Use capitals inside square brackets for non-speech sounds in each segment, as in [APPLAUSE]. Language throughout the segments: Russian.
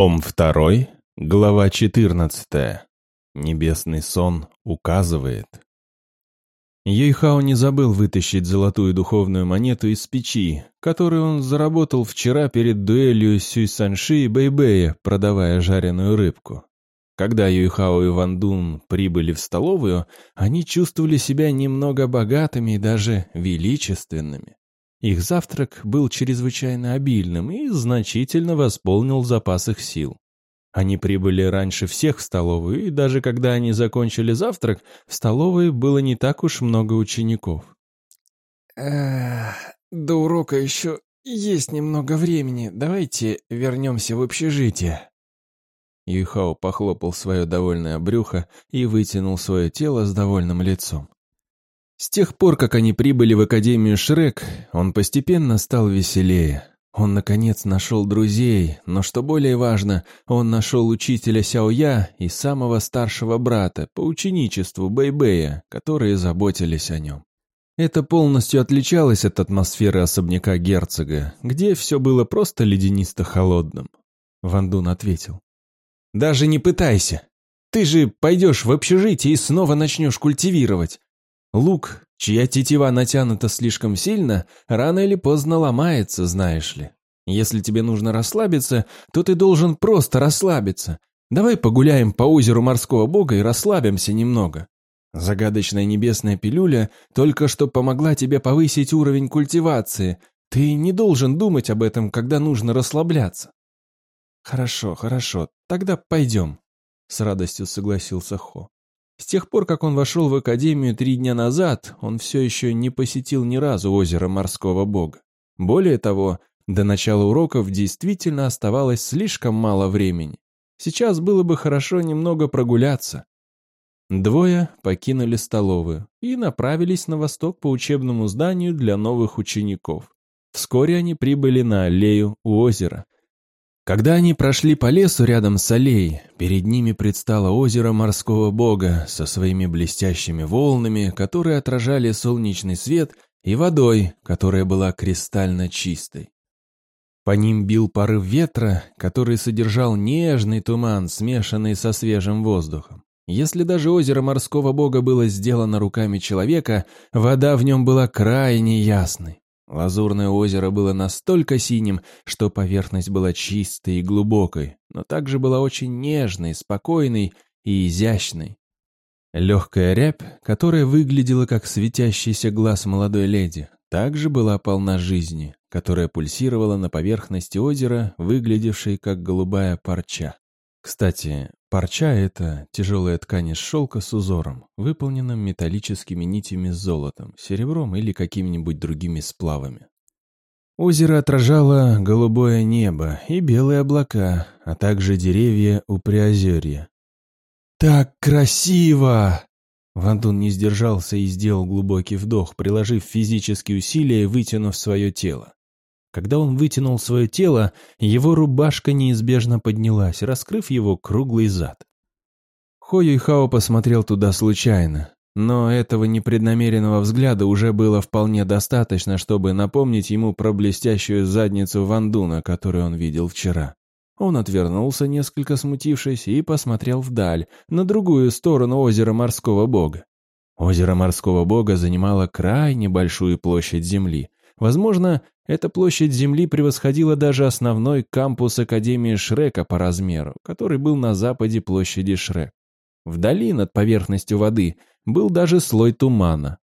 Том 2, глава 14. Небесный сон указывает. Юйхао не забыл вытащить золотую духовную монету из печи, которую он заработал вчера перед дуэлью Сюй Санши и Бэйбэя, продавая жареную рыбку. Когда Юйхао и Ван Дун прибыли в столовую, они чувствовали себя немного богатыми и даже величественными. Их завтрак был чрезвычайно обильным и значительно восполнил запас их сил. Они прибыли раньше всех в столовую, и даже когда они закончили завтрак, в столовой было не так уж много учеников. Эх, до урока еще есть немного времени. Давайте вернемся в общежитие. Юйхао похлопал свое довольное брюхо и вытянул свое тело с довольным лицом. С тех пор, как они прибыли в Академию Шрек, он постепенно стал веселее. Он, наконец, нашел друзей, но, что более важно, он нашел учителя Сяоя и самого старшего брата по ученичеству Бэйбэя, которые заботились о нем. Это полностью отличалось от атмосферы особняка герцога, где все было просто леденисто-холодным. Ван Дун ответил. «Даже не пытайся. Ты же пойдешь в общежитие и снова начнешь культивировать. Лук, чья тетива натянута слишком сильно, рано или поздно ломается, знаешь ли. Если тебе нужно расслабиться, то ты должен просто расслабиться. Давай погуляем по озеру морского бога и расслабимся немного. Загадочная небесная пилюля только что помогла тебе повысить уровень культивации. Ты не должен думать об этом, когда нужно расслабляться. Хорошо, хорошо, тогда пойдем, с радостью согласился Хо. С тех пор, как он вошел в академию три дня назад, он все еще не посетил ни разу озеро морского бога. Более того, до начала уроков действительно оставалось слишком мало времени. Сейчас было бы хорошо немного прогуляться. Двое покинули столовую и направились на восток по учебному зданию для новых учеников. Вскоре они прибыли на аллею у озера, когда они прошли по лесу рядом с аллеей, перед ними предстало озеро морского бога со своими блестящими волнами, которые отражали солнечный свет, и водой, которая была кристально чистой. По ним бил порыв ветра, который содержал нежный туман, смешанный со свежим воздухом. Если даже озеро морского бога было сделано руками человека, вода в нем была крайне ясной. Лазурное озеро было настолько синим, что поверхность была чистой и глубокой, но также была очень нежной, спокойной и изящной. Легкая рябь, которая выглядела как светящийся глаз молодой леди, также была полна жизни, которая пульсировала на поверхности озера, выглядевшей как голубая парча. Кстати, парча — это тяжелая ткань из шелка с узором, выполненным металлическими нитями с золотом, серебром или какими-нибудь другими сплавами. Озеро отражало голубое небо и белые облака, а также деревья у Приозерья. «Так красиво!» Вандун не сдержался и сделал глубокий вдох, приложив физические усилия и вытянув свое тело. Когда он вытянул свое тело, его рубашка неизбежно поднялась, раскрыв его круглый зад. Хо Юйхао посмотрел туда случайно, но этого непреднамеренного взгляда уже было вполне достаточно, чтобы напомнить ему про блестящую задницу Вандуна, которую он видел вчера. Он отвернулся, несколько смутившись, и посмотрел вдаль, на другую сторону озера морского бога. Озеро морского бога занимало крайне большую площадь земли. Возможно, эта площадь Земли превосходила даже основной кампус Академии Шрека по размеру, который был на западе площади Шрек. Вдали, над поверхностью воды, был даже слой тумана.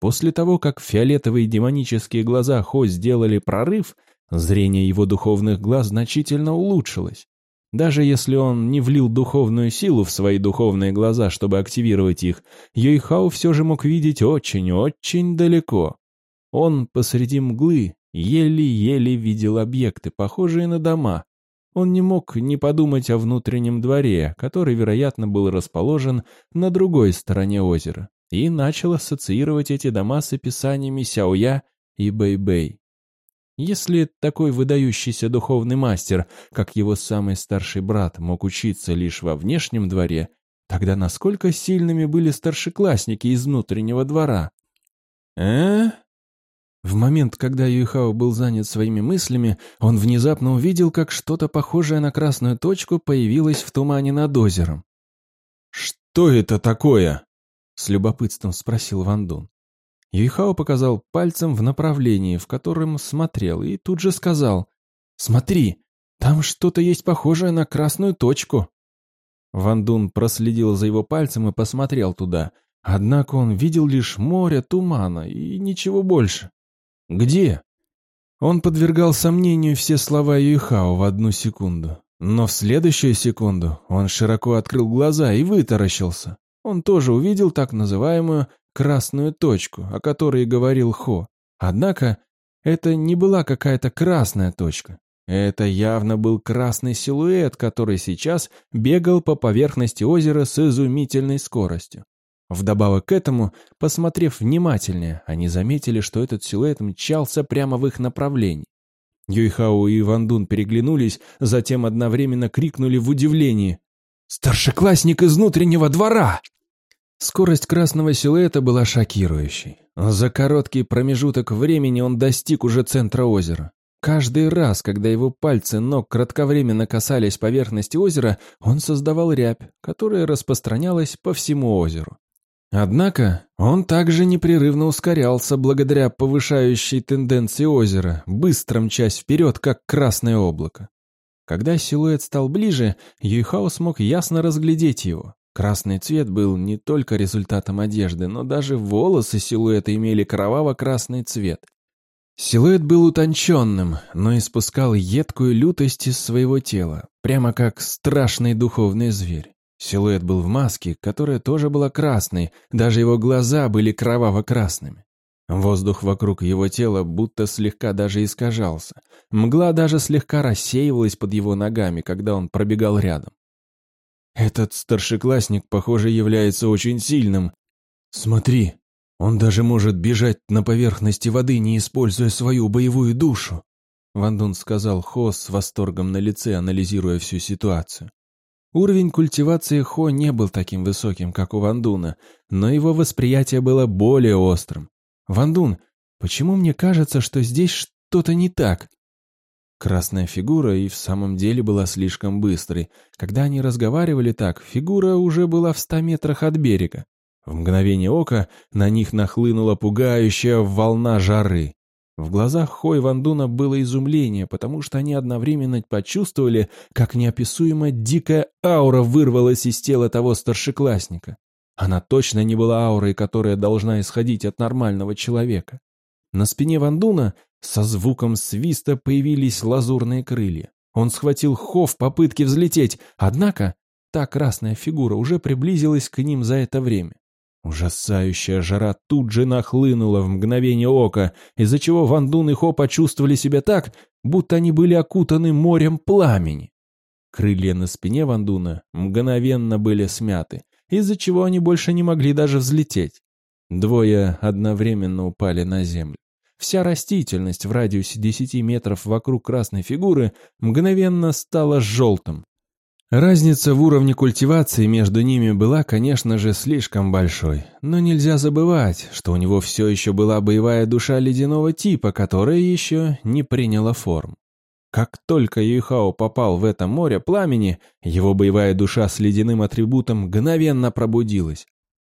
После того, как фиолетовые демонические глаза Хо сделали прорыв, зрение его духовных глаз значительно улучшилось. Даже если он не влил духовную силу в свои духовные глаза, чтобы активировать их, Йойхао все же мог видеть очень-очень далеко. Он посреди мглы еле-еле видел объекты, похожие на дома. Он не мог не подумать о внутреннем дворе, который, вероятно, был расположен на другой стороне озера, и начал ассоциировать эти дома с описаниями Сяоя и Бэй-Бэй. Если такой выдающийся духовный мастер, как его самый старший брат, мог учиться лишь во внешнем дворе, тогда насколько сильными были старшеклассники из внутреннего двора? «Э?» В момент, когда Юйхао был занят своими мыслями, он внезапно увидел, как что-то похожее на красную точку появилось в тумане над озером. «Что это такое?» — с любопытством спросил Ван Дун. Юйхао показал пальцем в направлении, в котором смотрел, и тут же сказал «Смотри, там что-то есть похожее на красную точку». Ван Дун проследил за его пальцем и посмотрел туда, однако он видел лишь море тумана и ничего больше. «Где?» Он подвергал сомнению все слова Юйхао в одну секунду. Но в следующую секунду он широко открыл глаза и вытаращился. Он тоже увидел так называемую красную точку, о которой говорил Хо. Однако это не была какая-то красная точка. Это явно был красный силуэт, который сейчас бегал по поверхности озера с изумительной скоростью. Вдобавок к этому, посмотрев внимательнее, они заметили, что этот силуэт мчался прямо в их направлении. Юйхао и Вандун переглянулись, затем одновременно крикнули в удивлении. «Старшеклассник из внутреннего двора!» Скорость красного силуэта была шокирующей. За короткий промежуток времени он достиг уже центра озера. Каждый раз, когда его пальцы ног кратковременно касались поверхности озера, он создавал рябь, которая распространялась по всему озеру. Однако он также непрерывно ускорялся благодаря повышающей тенденции озера, быстро мчась вперед, как красное облако. Когда силуэт стал ближе, Юйхао смог ясно разглядеть его. Красный цвет был не только результатом одежды, но даже волосы силуэта имели кроваво-красный цвет. Силуэт был утонченным, но испускал едкую лютость из своего тела, прямо как страшный духовный зверь. Силуэт был в маске, которая тоже была красной, даже его глаза были кроваво-красными. Воздух вокруг его тела будто слегка даже искажался. Мгла даже слегка рассеивалась под его ногами, когда он пробегал рядом. Этот старшеклассник, похоже, является очень сильным. Смотри, он даже может бежать на поверхности воды, не используя свою боевую душу. Вандун сказал Хо с восторгом на лице, анализируя всю ситуацию. Уровень культивации Хо не был таким высоким, как у Вандуна, но его восприятие было более острым. «Вандун, почему мне кажется, что здесь что-то не так?» Красная фигура и в самом деле была слишком быстрой. Когда они разговаривали так, фигура уже была в ста метрах от берега. В мгновение ока на них нахлынула пугающая волна жары. В глазах Хой Вандуна было изумление, потому что они одновременно почувствовали, как неописуемо дикая аура вырвалась из тела того старшеклассника. Она точно не была аурой, которая должна исходить от нормального человека. На спине Вандуна со звуком свиста появились лазурные крылья. Он схватил Хо в попытке взлететь, однако та красная фигура уже приблизилась к ним за это время. Ужасающая жара тут же нахлынула в мгновение ока, из-за чего Ван Дун и Хо почувствовали себя так, будто они были окутаны морем пламени. Крылья на спине Ван Дуна мгновенно были смяты, из-за чего они больше не могли даже взлететь. Двое одновременно упали на землю. Вся растительность в радиусе 10 метров вокруг красной фигуры мгновенно стала желтым, Разница в уровне культивации между ними была, конечно же, слишком большой, но нельзя забывать, что у него все еще была боевая душа ледяного типа, которая еще не приняла форм. Как только Юйхао попал в это море пламени, его боевая душа с ледяным атрибутом мгновенно пробудилась.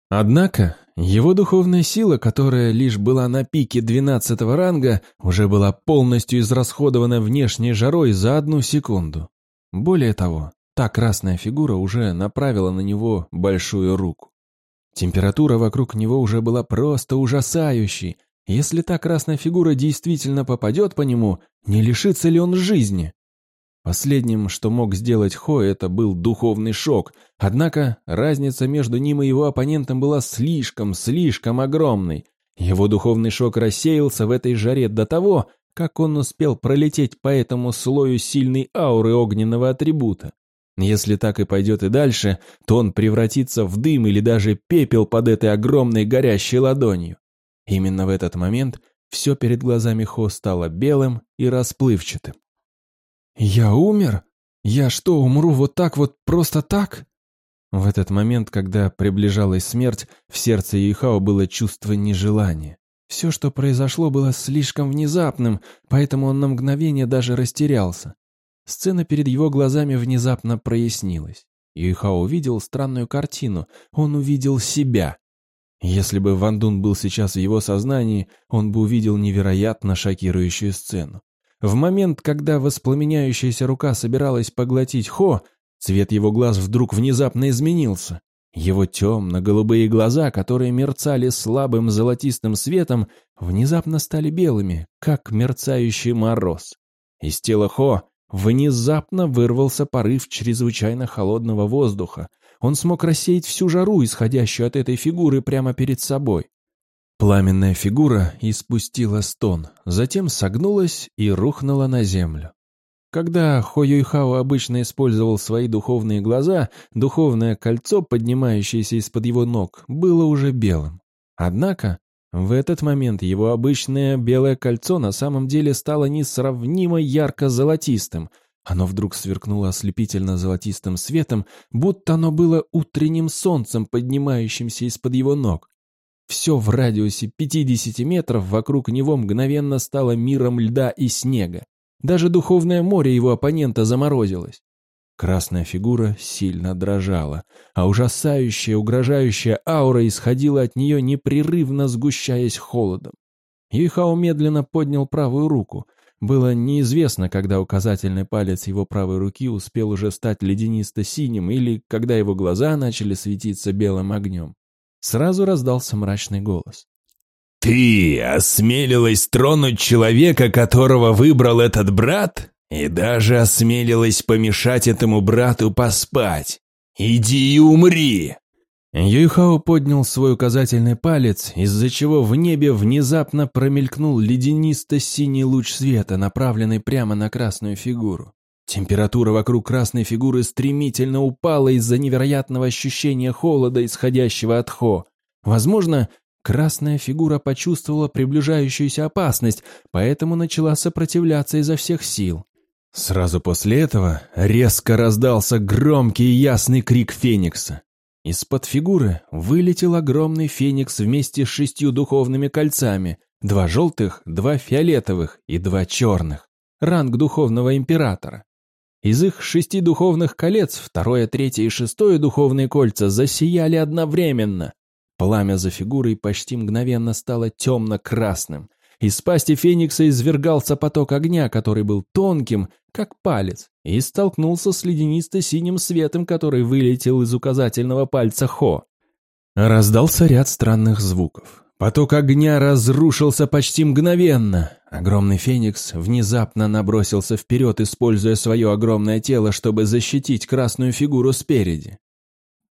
Однако, его духовная сила, которая лишь была на пике 12 ранга, уже была полностью израсходована внешней жарой за одну секунду. Более того, Та красная фигура уже направила на него большую руку. Температура вокруг него уже была просто ужасающей. Если та красная фигура действительно попадет по нему, не лишится ли он жизни? Последним, что мог сделать Хо, это был духовный шок. Однако разница между ним и его оппонентом была слишком, слишком огромной. Его духовный шок рассеялся в этой жаре до того, как он успел пролететь по этому слою сильной ауры огненного атрибута. Если так и пойдет и дальше, то он превратится в дым или даже пепел под этой огромной горящей ладонью. Именно в этот момент все перед глазами Хо стало белым и расплывчатым. «Я умер? Я что, умру вот так вот просто так?» В этот момент, когда приближалась смерть, в сердце Юйхао было чувство нежелания. Все, что произошло, было слишком внезапным, поэтому он на мгновение даже растерялся. Сцена перед его глазами внезапно прояснилась. Юйхао увидел странную картину. Он увидел себя. Если бы Ван Дун был сейчас в его сознании, он бы увидел невероятно шокирующую сцену. В момент, когда воспламеняющаяся рука собиралась поглотить Хо, цвет его глаз вдруг внезапно изменился. Его темно-голубые глаза, которые мерцали слабым золотистым светом, внезапно стали белыми, как мерцающий мороз. Из тела Хо внезапно вырвался порыв чрезвычайно холодного воздуха, он смог рассеять всю жару, исходящую от этой фигуры прямо перед собой. Пламенная фигура испустила стон, затем согнулась и рухнула на землю. Когда Хо Юйхао обычно использовал свои духовные глаза, духовное кольцо, поднимающееся из-под его ног, было уже белым. Однако в этот момент его обычное белое кольцо на самом деле стало несравнимо ярко-золотистым, оно вдруг сверкнуло ослепительно золотистым светом, будто оно было утренним солнцем, поднимающимся из-под его ног. Все в радиусе 50 метров вокруг него мгновенно стало миром льда и снега. Даже духовное море его оппонента заморозилось. Красная фигура сильно дрожала, а ужасающая, угрожающая аура исходила от нее, непрерывно сгущаясь холодом. Юйхао медленно поднял правую руку — было неизвестно, когда указательный палец его правой руки успел уже стать леденисто-синим или когда его глаза начали светиться белым огнем. Сразу раздался мрачный голос. «Ты осмелилась тронуть человека, которого выбрал этот брат? И даже осмелилась помешать этому брату поспать? Иди и умри!» Юйхао поднял свой указательный палец, из-за чего в небе внезапно промелькнул леденисто-синий луч света, направленный прямо на красную фигуру. Температура вокруг красной фигуры стремительно упала из-за невероятного ощущения холода, исходящего от Хо. Возможно, красная фигура почувствовала приближающуюся опасность, поэтому начала сопротивляться изо всех сил. Сразу после этого резко раздался громкий и ясный крик Феникса. Из-под фигуры вылетел огромный феникс вместе с шестью духовными кольцами, два желтых, два фиолетовых и два черных, ранг духовного императора. Из их шести духовных колец второе, третье и шестое духовные кольца засияли одновременно. Пламя за фигурой почти мгновенно стало темно-красным, из пасти Феникса извергался поток огня, который был тонким, как палец, и столкнулся с леденисто-синим светом, который вылетел из указательного пальца Хо. Раздался ряд странных звуков. Поток огня разрушился почти мгновенно. Огромный феникс внезапно набросился вперед, используя свое огромное тело, чтобы защитить красную фигуру спереди.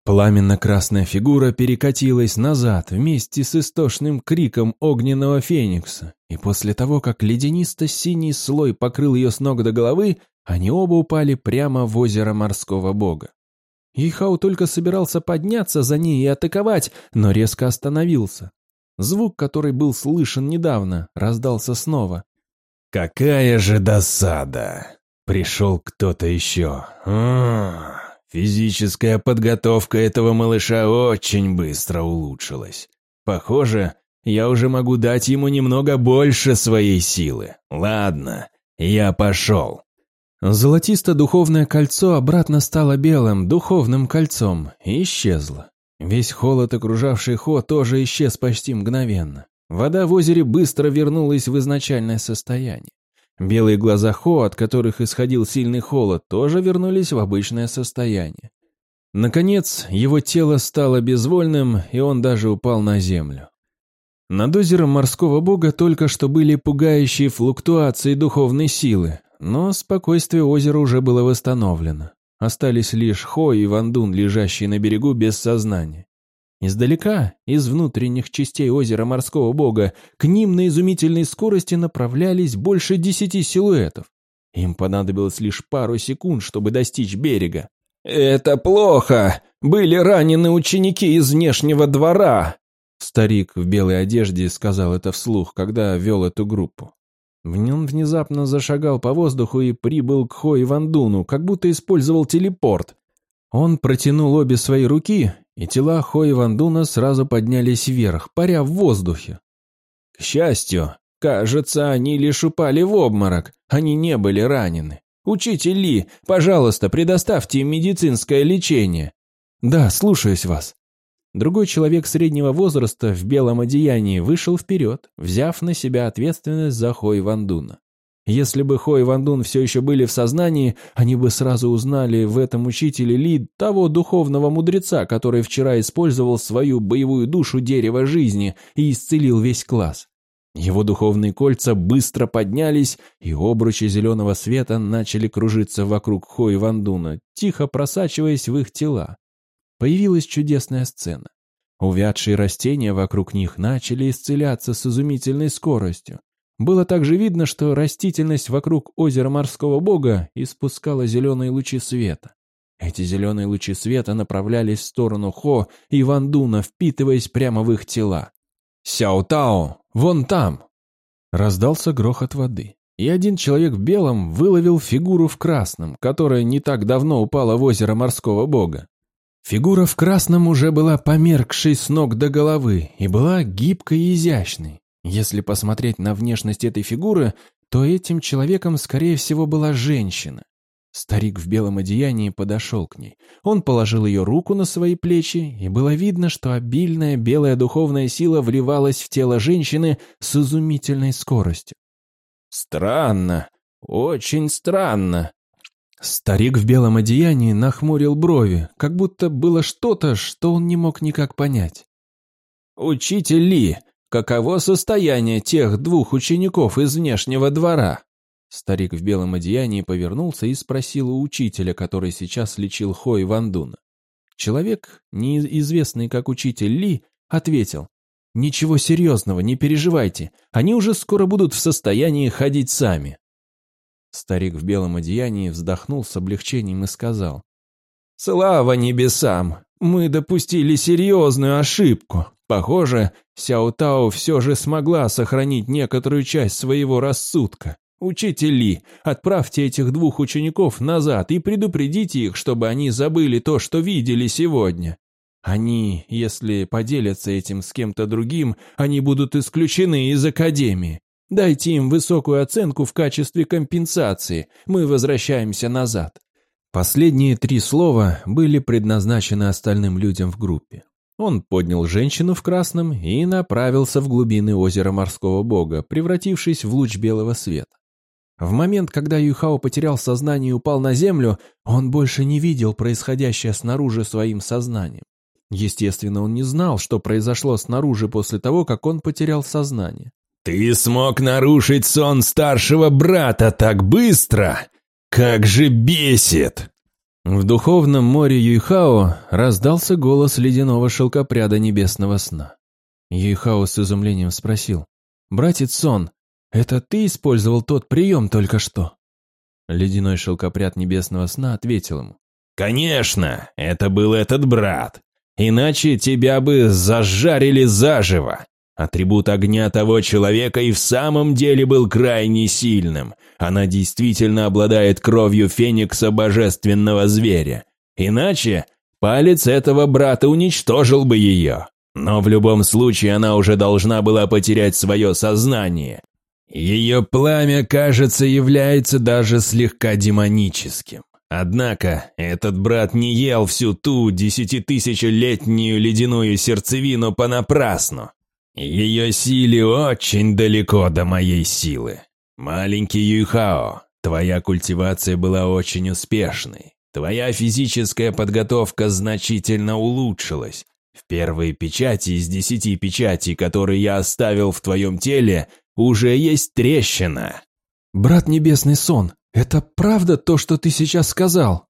Пламенно-красная фигура перекатилась назад вместе с истошным криком огненного феникса, и после того, как леденисто-синий слой покрыл ее с ног до головы, они оба упали прямо в озеро морского бога. Ихау только собирался подняться за ней и атаковать, но резко остановился. Звук, который был слышен недавно, раздался снова. «Какая же досада! Пришел кто-то еще! А -а -а. Физическая подготовка этого малыша очень быстро улучшилась. Похоже, я уже могу дать ему немного больше своей силы. Ладно, я пошел. Золотисто-духовное кольцо обратно стало белым, духовным кольцом, и исчезло. Весь холод, окружавший Хо, тоже исчез почти мгновенно. Вода в озере быстро вернулась в изначальное состояние. Белые глаза Хо, от которых исходил сильный холод, тоже вернулись в обычное состояние. Наконец, его тело стало безвольным, и он даже упал на землю. Над озером морского бога только что были пугающие флуктуации духовной силы, но спокойствие озера уже было восстановлено. Остались лишь Хо и Вандун, лежащие на берегу без сознания. Издалека, из внутренних частей озера морского бога, к ним на изумительной скорости направлялись больше десяти силуэтов. Им понадобилось лишь пару секунд, чтобы достичь берега. «Это плохо! Были ранены ученики из внешнего двора!» Старик в белой одежде сказал это вслух, когда вел эту группу. Он внезапно зашагал по воздуху и прибыл к Хо и Вандуну, как будто использовал телепорт. Он протянул обе свои руки, и тела Хо и Вандуна сразу поднялись вверх, паря в воздухе. К счастью, кажется, они лишь упали в обморок, они не были ранены. Учитель Ли, пожалуйста, предоставьте им медицинское лечение. Да, слушаюсь вас. Другой человек среднего возраста в белом одеянии вышел вперед, взяв на себя ответственность за Хой Вандуна. Если бы Хо Вандун все еще были в сознании, они бы сразу узнали в этом учителе Ли того духовного мудреца, который вчера использовал свою боевую душу дерева жизни и исцелил весь класс. Его духовные кольца быстро поднялись, и обручи зеленого света начали кружиться вокруг Хо Вандуна, тихо просачиваясь в их тела. Появилась чудесная сцена. Увядшие растения вокруг них начали исцеляться с изумительной скоростью. Было также видно, что растительность вокруг озера морского бога испускала зеленые лучи света. Эти зеленые лучи света направлялись в сторону Хо и Вандуна, впитываясь прямо в их тела. «Сяо Тао, вон там!» Раздался грохот воды, и один человек в белом выловил фигуру в красном, которая не так давно упала в озеро морского бога. Фигура в красном уже была померкшей с ног до головы и была гибкой и изящной. Если посмотреть на внешность этой фигуры, то этим человеком, скорее всего, была женщина. Старик в белом одеянии подошел к ней. Он положил ее руку на свои плечи, и было видно, что обильная белая духовная сила вливалась в тело женщины с изумительной скоростью. «Странно, очень странно». Старик в белом одеянии нахмурил брови, как будто было что-то, что он не мог никак понять. «Учитель Ли, Каково состояние тех двух учеников из внешнего двора?» Старик в белом одеянии повернулся и спросил у учителя, который сейчас лечил Хой Вандуна. Человек, неизвестный как учитель Ли, ответил, «Ничего серьезного, не переживайте, они уже скоро будут в состоянии ходить сами». Старик в белом одеянии вздохнул с облегчением и сказал, «Слава небесам! Мы допустили серьезную ошибку. Похоже, Сяо Тао все же смогла сохранить некоторую часть своего рассудка. Учитель Ли, отправьте этих двух учеников назад и предупредите их, чтобы они забыли то, что видели сегодня. Они, если поделятся этим с кем-то другим, они будут исключены из Академии. Дайте им высокую оценку в качестве компенсации. Мы возвращаемся назад. Последние три слова были предназначены остальным людям в группе. Он поднял женщину в красном и направился в глубины озера морского бога, превратившись в луч белого света. В момент, когда Юхао потерял сознание и упал на землю, он больше не видел происходящее снаружи своим сознанием. Естественно, он не знал, что произошло снаружи после того, как он потерял сознание. «Ты смог нарушить сон старшего брата так быстро? Как же бесит!» В духовном море Юйхао раздался голос ледяного шелкопряда небесного сна. Юйхао с изумлением спросил, «Братец Сон, это ты использовал тот прием только что?» Ледяной шелкопряд небесного сна ответил ему, «Конечно, это был этот брат. Иначе тебя бы зажарили заживо. Атрибут огня того человека и в самом деле был крайне сильным. Она действительно обладает кровью феникса божественного зверя. Иначе палец этого брата уничтожил бы ее. Но в любом случае она уже должна была потерять свое сознание. Ее пламя, кажется, является даже слегка демоническим. Однако этот брат не ел всю ту десятитысячелетнюю ледяную сердцевину понапрасну. Ее силе очень далеко до моей силы. Маленький Юйхао, твоя культивация была очень успешной. Твоя физическая подготовка значительно улучшилась. В первые печати из десяти печатей, которые я оставил в твоем теле, уже есть трещина. «Брат Небесный Сон, это правда то, что ты сейчас сказал?»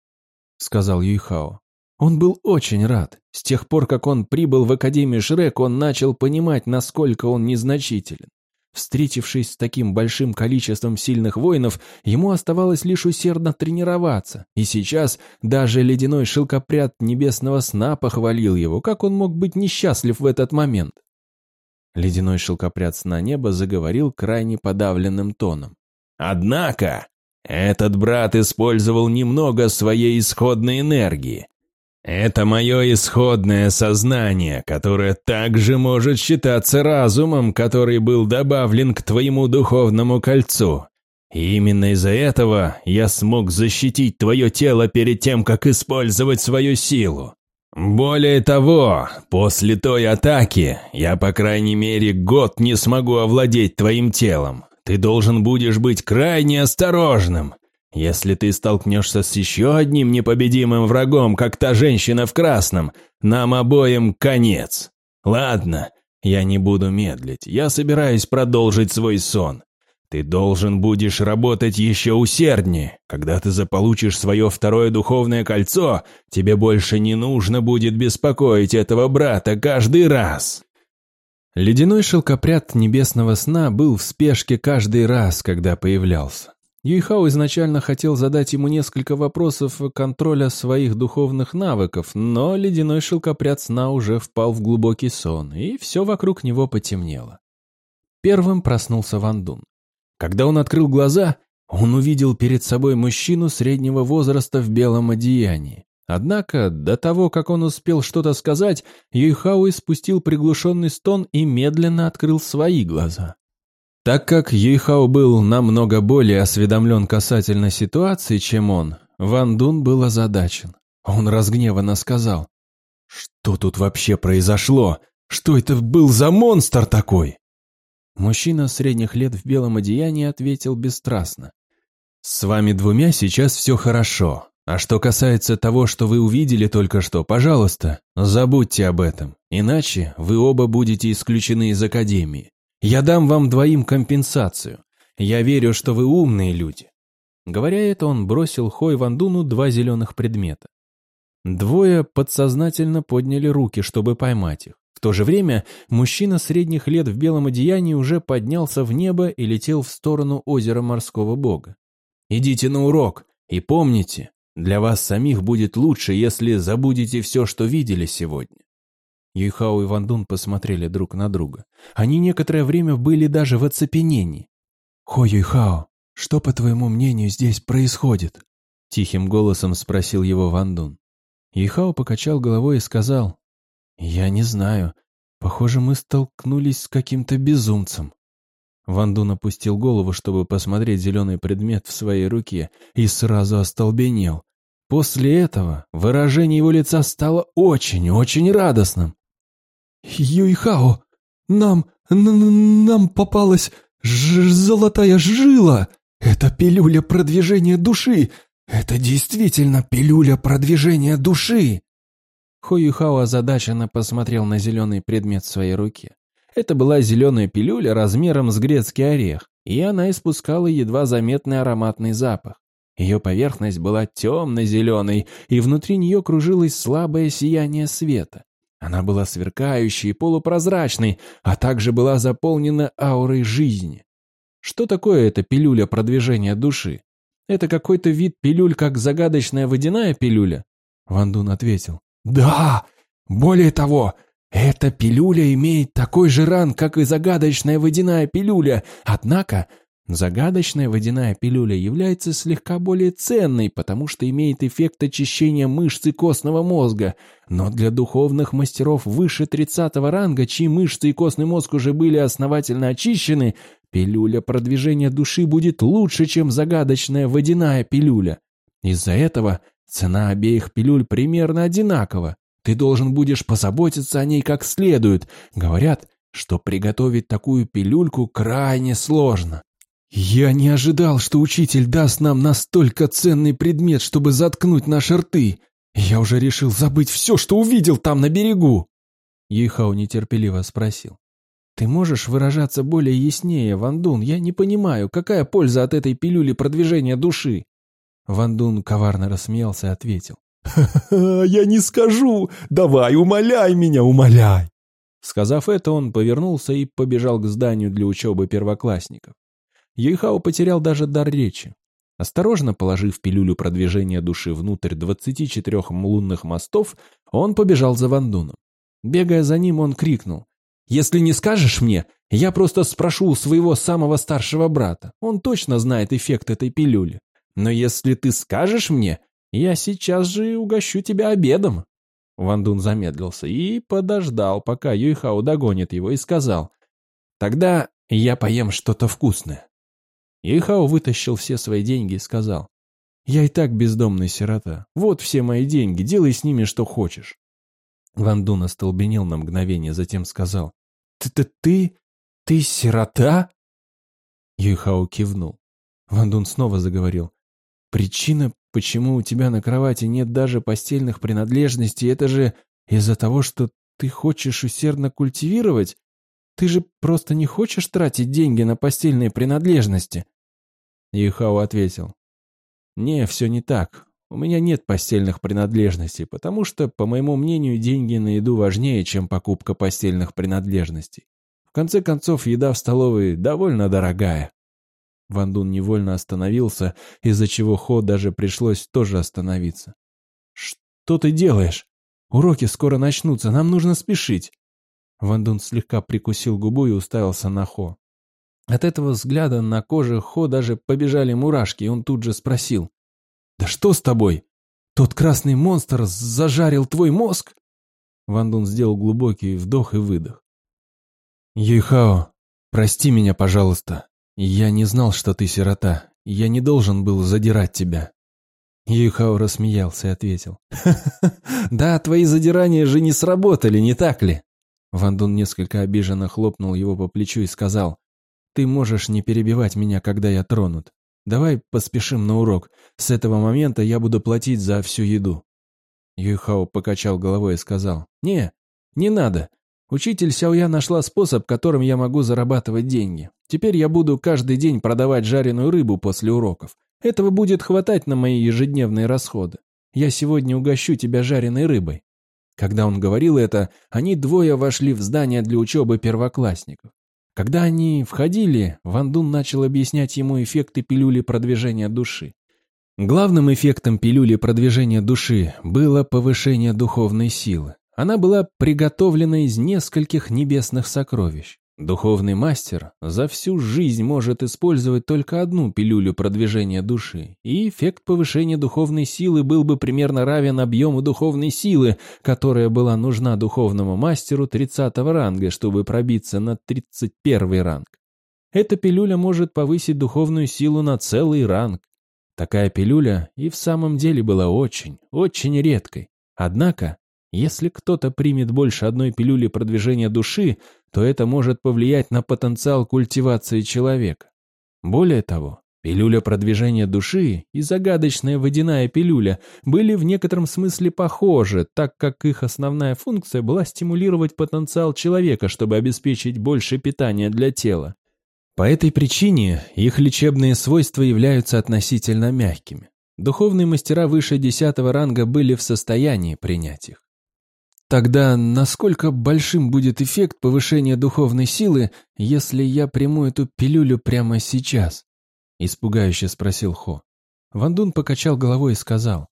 Сказал Юйхао. Он был очень рад. С тех пор, как он прибыл в Академию Шрек, он начал понимать, насколько он незначителен. Встретившись с таким большим количеством сильных воинов, ему оставалось лишь усердно тренироваться, и сейчас даже ледяной шелкопряд небесного сна похвалил его, как он мог быть несчастлив в этот момент. Ледяной шелкопряд сна неба заговорил крайне подавленным тоном. «Однако, этот брат использовал немного своей исходной энергии. Это мое исходное сознание, которое также может считаться разумом, который был добавлен к твоему духовному кольцу. И именно из-за этого я смог защитить твое тело перед тем, как использовать свою силу. Более того, после той атаки я, по крайней мере, год не смогу овладеть твоим телом. Ты должен будешь быть крайне осторожным. Если ты столкнешься с еще одним непобедимым врагом, как та женщина в красном, нам обоим конец. Ладно, я не буду медлить. Я собираюсь продолжить свой сон. Ты должен будешь работать еще усерднее. Когда ты заполучишь свое второе духовное кольцо, тебе больше не нужно будет беспокоить этого брата каждый раз. Ледяной шелкопряд небесного сна был в спешке каждый раз, когда появлялся. Юйхао изначально хотел задать ему несколько вопросов контроля своих духовных навыков, но ледяной шелкопряд сна уже впал в глубокий сон, и все вокруг него потемнело. Первым проснулся Ван Дун. Когда он открыл глаза, он увидел перед собой мужчину среднего возраста в белом одеянии. Однако, до того, как он успел что-то сказать, Юйхао испустил приглушенный стон и медленно открыл свои глаза. Так как Юйхао был намного более осведомлен касательно ситуации, чем он, Ван Дун был озадачен. Он разгневанно сказал, «Что тут вообще произошло? Что это был за монстр такой?» Мужчина средних лет в белом одеянии ответил бесстрастно. «С вами двумя сейчас все хорошо. А что касается того, что вы увидели только что, пожалуйста, забудьте об этом. Иначе вы оба будете исключены из Академии. Я дам вам двоим компенсацию. Я верю, что вы умные люди». Говоря это, он бросил Хой Вандуну два зеленых предмета. Двое подсознательно подняли руки, чтобы поймать их. В то же время мужчина средних лет в белом одеянии уже поднялся в небо и летел в сторону озера морского бога. «Идите на урок и помните, для вас самих будет лучше, если забудете все, что видели сегодня». Юйхао и Вандун посмотрели друг на друга. Они некоторое время были даже в оцепенении. «Хо Юйхао, что, по твоему мнению, здесь происходит?» Тихим голосом спросил его Вандун. Юйхао покачал головой и сказал, «Я не знаю. Похоже, мы столкнулись с каким-то безумцем». Ван Дун опустил голову, чтобы посмотреть зеленый предмет в своей руке, и сразу остолбенел. После этого выражение его лица стало очень-очень радостным. «Юйхао, нам, нам попалась ж золотая жила! Это пилюля продвижения души! Это действительно пилюля продвижения души!» Хоюхао озадаченно посмотрел на зеленый предмет в своей руке. Это была зеленая пилюля размером с грецкий орех, и она испускала едва заметный ароматный запах. Ее поверхность была темно-зеленой, и внутри нее кружилось слабое сияние света. Она была сверкающей полупрозрачной, а также была заполнена аурой жизни. Что такое эта пилюля продвижения души? Это какой-то вид пилюль, как загадочная водяная пилюля? Вандун ответил. Да, более того, эта пилюля имеет такой же ранг, как и загадочная водяная пилюля, однако загадочная водяная пилюля является слегка более ценной, потому что имеет эффект очищения мышцы костного мозга, но для духовных мастеров выше 30 ранга, чьи мышцы и костный мозг уже были основательно очищены, пилюля продвижения души будет лучше, чем загадочная водяная пилюля. Из-за этого Цена обеих пилюль примерно одинакова. Ты должен будешь позаботиться о ней как следует. Говорят, что приготовить такую пилюльку крайне сложно. Я не ожидал, что учитель даст нам настолько ценный предмет, чтобы заткнуть наши рты. Я уже решил забыть все, что увидел там на берегу. Юйхао нетерпеливо спросил. «Ты можешь выражаться более яснее, Вандун? Я не понимаю, какая польза от этой пилюли продвижения души?» Ван Дун коварно рассмеялся и ответил. «Ха-ха, [LAUGHS] я не скажу! Давай, умоляй меня, умоляй!» Сказав это, он повернулся и побежал к зданию для учебы первоклассников. Юйхао потерял даже дар речи. Осторожно положив пилюлю продвижения души внутрь 24 лунных мостов, он побежал за Вандуном. Бегая за ним, он крикнул. «Если не скажешь мне, я просто спрошу у своего самого старшего брата. Он точно знает эффект этой пилюли». Но если ты скажешь мне, я сейчас же угощу тебя обедом. Ван Дун замедлился и подождал, пока Юйхао догонит его, и сказал, «Тогда я поем что-то вкусное». Юйхао вытащил все свои деньги и сказал, «Я и так бездомный сирота. Вот все мои деньги, делай с ними что хочешь». Ван Дун остолбенел на мгновение, затем сказал, «Ты-ты, ты, ты сирота?» Юйхао кивнул. Ван Дун снова заговорил, «Причина, почему у тебя на кровати нет даже постельных принадлежностей, это же из-за того, что ты хочешь усердно культивировать? Ты же просто не хочешь тратить деньги на постельные принадлежности?» Юйхао ответил, «Не, все не так. У меня нет постельных принадлежностей, потому что, по моему мнению, деньги на еду важнее, чем покупка постельных принадлежностей. В конце концов, еда в столовой довольно дорогая. Ван Дун невольно остановился, из-за чего Хо даже пришлось тоже остановиться. «Что ты делаешь? Уроки скоро начнутся, нам нужно спешить!» Ван Дун слегка прикусил губу и уставился на Хо. От этого взгляда на коже Хо даже побежали мурашки, и он тут же спросил. «Да что с тобой? Тот красный монстр зажарил твой мозг?» Ван Дун сделал глубокий вдох и выдох. «Юйхао, прости меня, пожалуйста. Я не знал, что ты сирота. Я не должен был задирать тебя». Юйхао рассмеялся и ответил. [LAUGHS] да твои задирания же не сработали, не так ли?» Ван Дун несколько обиженно хлопнул его по плечу и сказал. «Ты можешь не перебивать меня, когда я тронут. Давай поспешим на урок. С этого момента я буду платить за всю еду». Юйхао покачал головой и сказал, «Не, не надо. Учитель Сяоя нашла способ, которым я могу зарабатывать деньги. Теперь я буду каждый день продавать жареную рыбу после уроков. Этого будет хватать на мои ежедневные расходы. Я сегодня угощу тебя жареной рыбой». Когда он говорил это, они двое вошли в здание для учебы первоклассников. Когда они входили, Ван Дун начал объяснять ему эффекты пилюли продвижения души. Главным эффектом пилюли продвижения души было повышение духовной силы. Она была приготовлена из нескольких небесных сокровищ. Духовный мастер за всю жизнь может использовать только одну пилюлю продвижения души, и эффект повышения духовной силы был бы примерно равен объему духовной силы, которая была нужна духовному мастеру 30 ранга, чтобы пробиться на 31 ранг. Эта пилюля может повысить духовную силу на целый ранг. Такая пилюля и в самом деле была очень, очень редкой. Однако если кто-то примет больше одной пилюли продвижения души, то это может повлиять на потенциал культивации человека. Более того, пилюля продвижения души и загадочная водяная пилюля были в некотором смысле похожи, так как их основная функция была стимулировать потенциал человека, чтобы обеспечить больше питания для тела. По этой причине их лечебные свойства являются относительно мягкими. Духовные мастера выше десятого ранга были в состоянии принять их. Тогда насколько большим будет эффект повышения духовной силы, если я приму эту пилюлю прямо сейчас? Испугающе спросил Хо. Вандун покачал головой и сказал.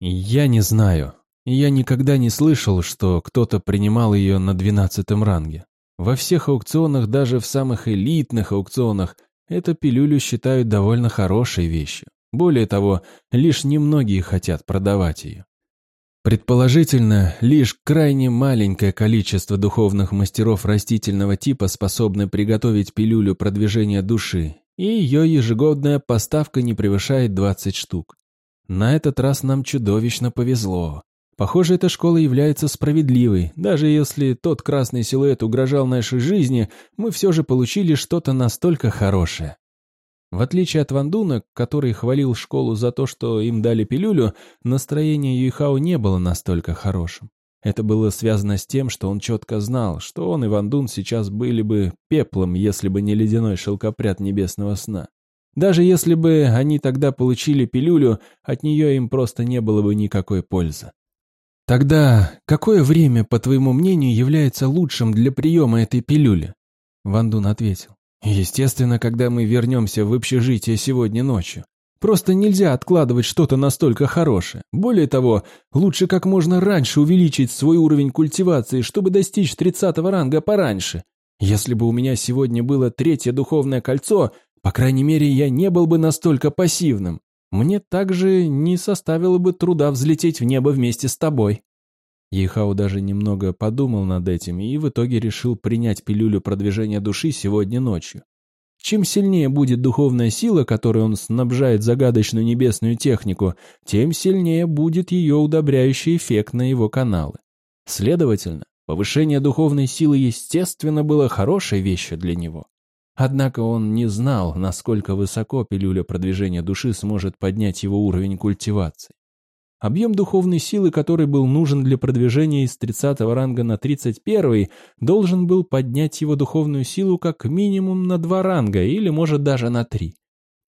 Я не знаю. Я никогда не слышал, что кто-то принимал ее на двенадцатом ранге. Во всех аукционах, даже в самых элитных аукционах, эту пилюлю считают довольно хорошей вещью. Более того, лишь немногие хотят продавать ее. Предположительно, лишь крайне маленькое количество духовных мастеров растительного типа способны приготовить пилюлю продвижения души, и ее ежегодная поставка не превышает 20 штук. На этот раз нам чудовищно повезло. Похоже, эта школа является справедливой. Даже если тот красный силуэт угрожал нашей жизни, мы все же получили что-то настолько хорошее. В отличие от Вандуна, который хвалил школу за то, что им дали пилюлю, настроение Юйхао не было настолько хорошим. Это было связано с тем, что он четко знал, что он и Вандун сейчас были бы пеплом, если бы не ледяной шелкопряд небесного сна. Даже если бы они тогда получили пилюлю, от нее им просто не было бы никакой пользы. Тогда какое время, по твоему мнению, является лучшим для приема этой пилюли? Вандун ответил. Естественно, когда мы вернемся в общежитие сегодня ночью. Просто нельзя откладывать что-то настолько хорошее. Более того, лучше как можно раньше увеличить свой уровень культивации, чтобы достичь 30 ранга пораньше. Если бы у меня сегодня было третье духовное кольцо, по крайней мере, я не был бы настолько пассивным. Мне также не составило бы труда взлететь в небо вместе с тобой. Ейхау даже немного подумал над этим и в итоге решил принять пилюлю продвижения души сегодня ночью. Чем сильнее будет духовная сила, которой он снабжает загадочную небесную технику, тем сильнее будет ее удобряющий эффект на его каналы. Следовательно, повышение духовной силы, естественно, было хорошей вещью для него. Однако он не знал, насколько высоко пилюля продвижения души сможет поднять его уровень культивации. Объем духовной силы, который был нужен для продвижения из 30 ранга на 31, должен был поднять его духовную силу как минимум на 2 ранга или может даже на 3.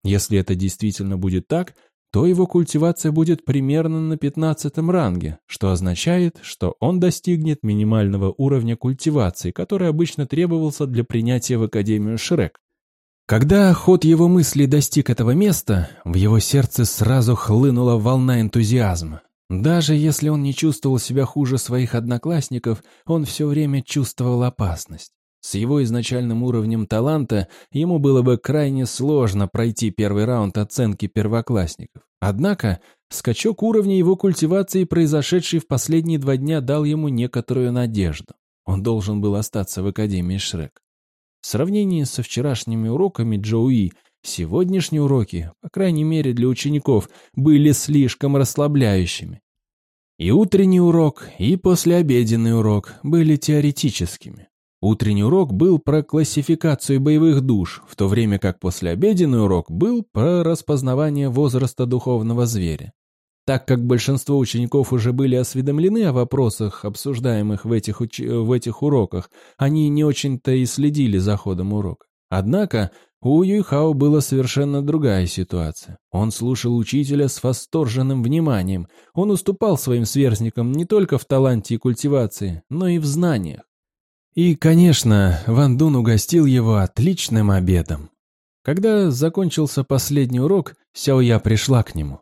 Если это действительно будет так, то его культивация будет примерно на 15 ранге, что означает, что он достигнет минимального уровня культивации, который обычно требовался для принятия в Академию Шрек. Когда ход его мыслей достиг этого места, в его сердце сразу хлынула волна энтузиазма. Даже если он не чувствовал себя хуже своих одноклассников, он все время чувствовал опасность. С его изначальным уровнем таланта ему было бы крайне сложно пройти первый раунд оценки первоклассников. Однако, скачок уровня его культивации, произошедший в последние два дня, дал ему некоторую надежду. Он должен был остаться в Академии Шрек. В сравнении со вчерашними уроками Джоуи, сегодняшние уроки, по крайней мере для учеников, были слишком расслабляющими. И утренний урок, и послеобеденный урок были теоретическими. Утренний урок был про классификацию боевых душ, в то время как послеобеденный урок был про распознавание возраста духовного зверя. Так как большинство учеников уже были осведомлены о вопросах, обсуждаемых в этих, уч... в этих уроках, они не очень-то и следили за ходом урока. Однако у Юйхао была совершенно другая ситуация. Он слушал учителя с восторженным вниманием. Он уступал своим сверстникам не только в таланте и культивации, но и в знаниях. И, конечно, Ван Дун угостил его отличным обедом. Когда закончился последний урок, Сяо Я пришла к нему.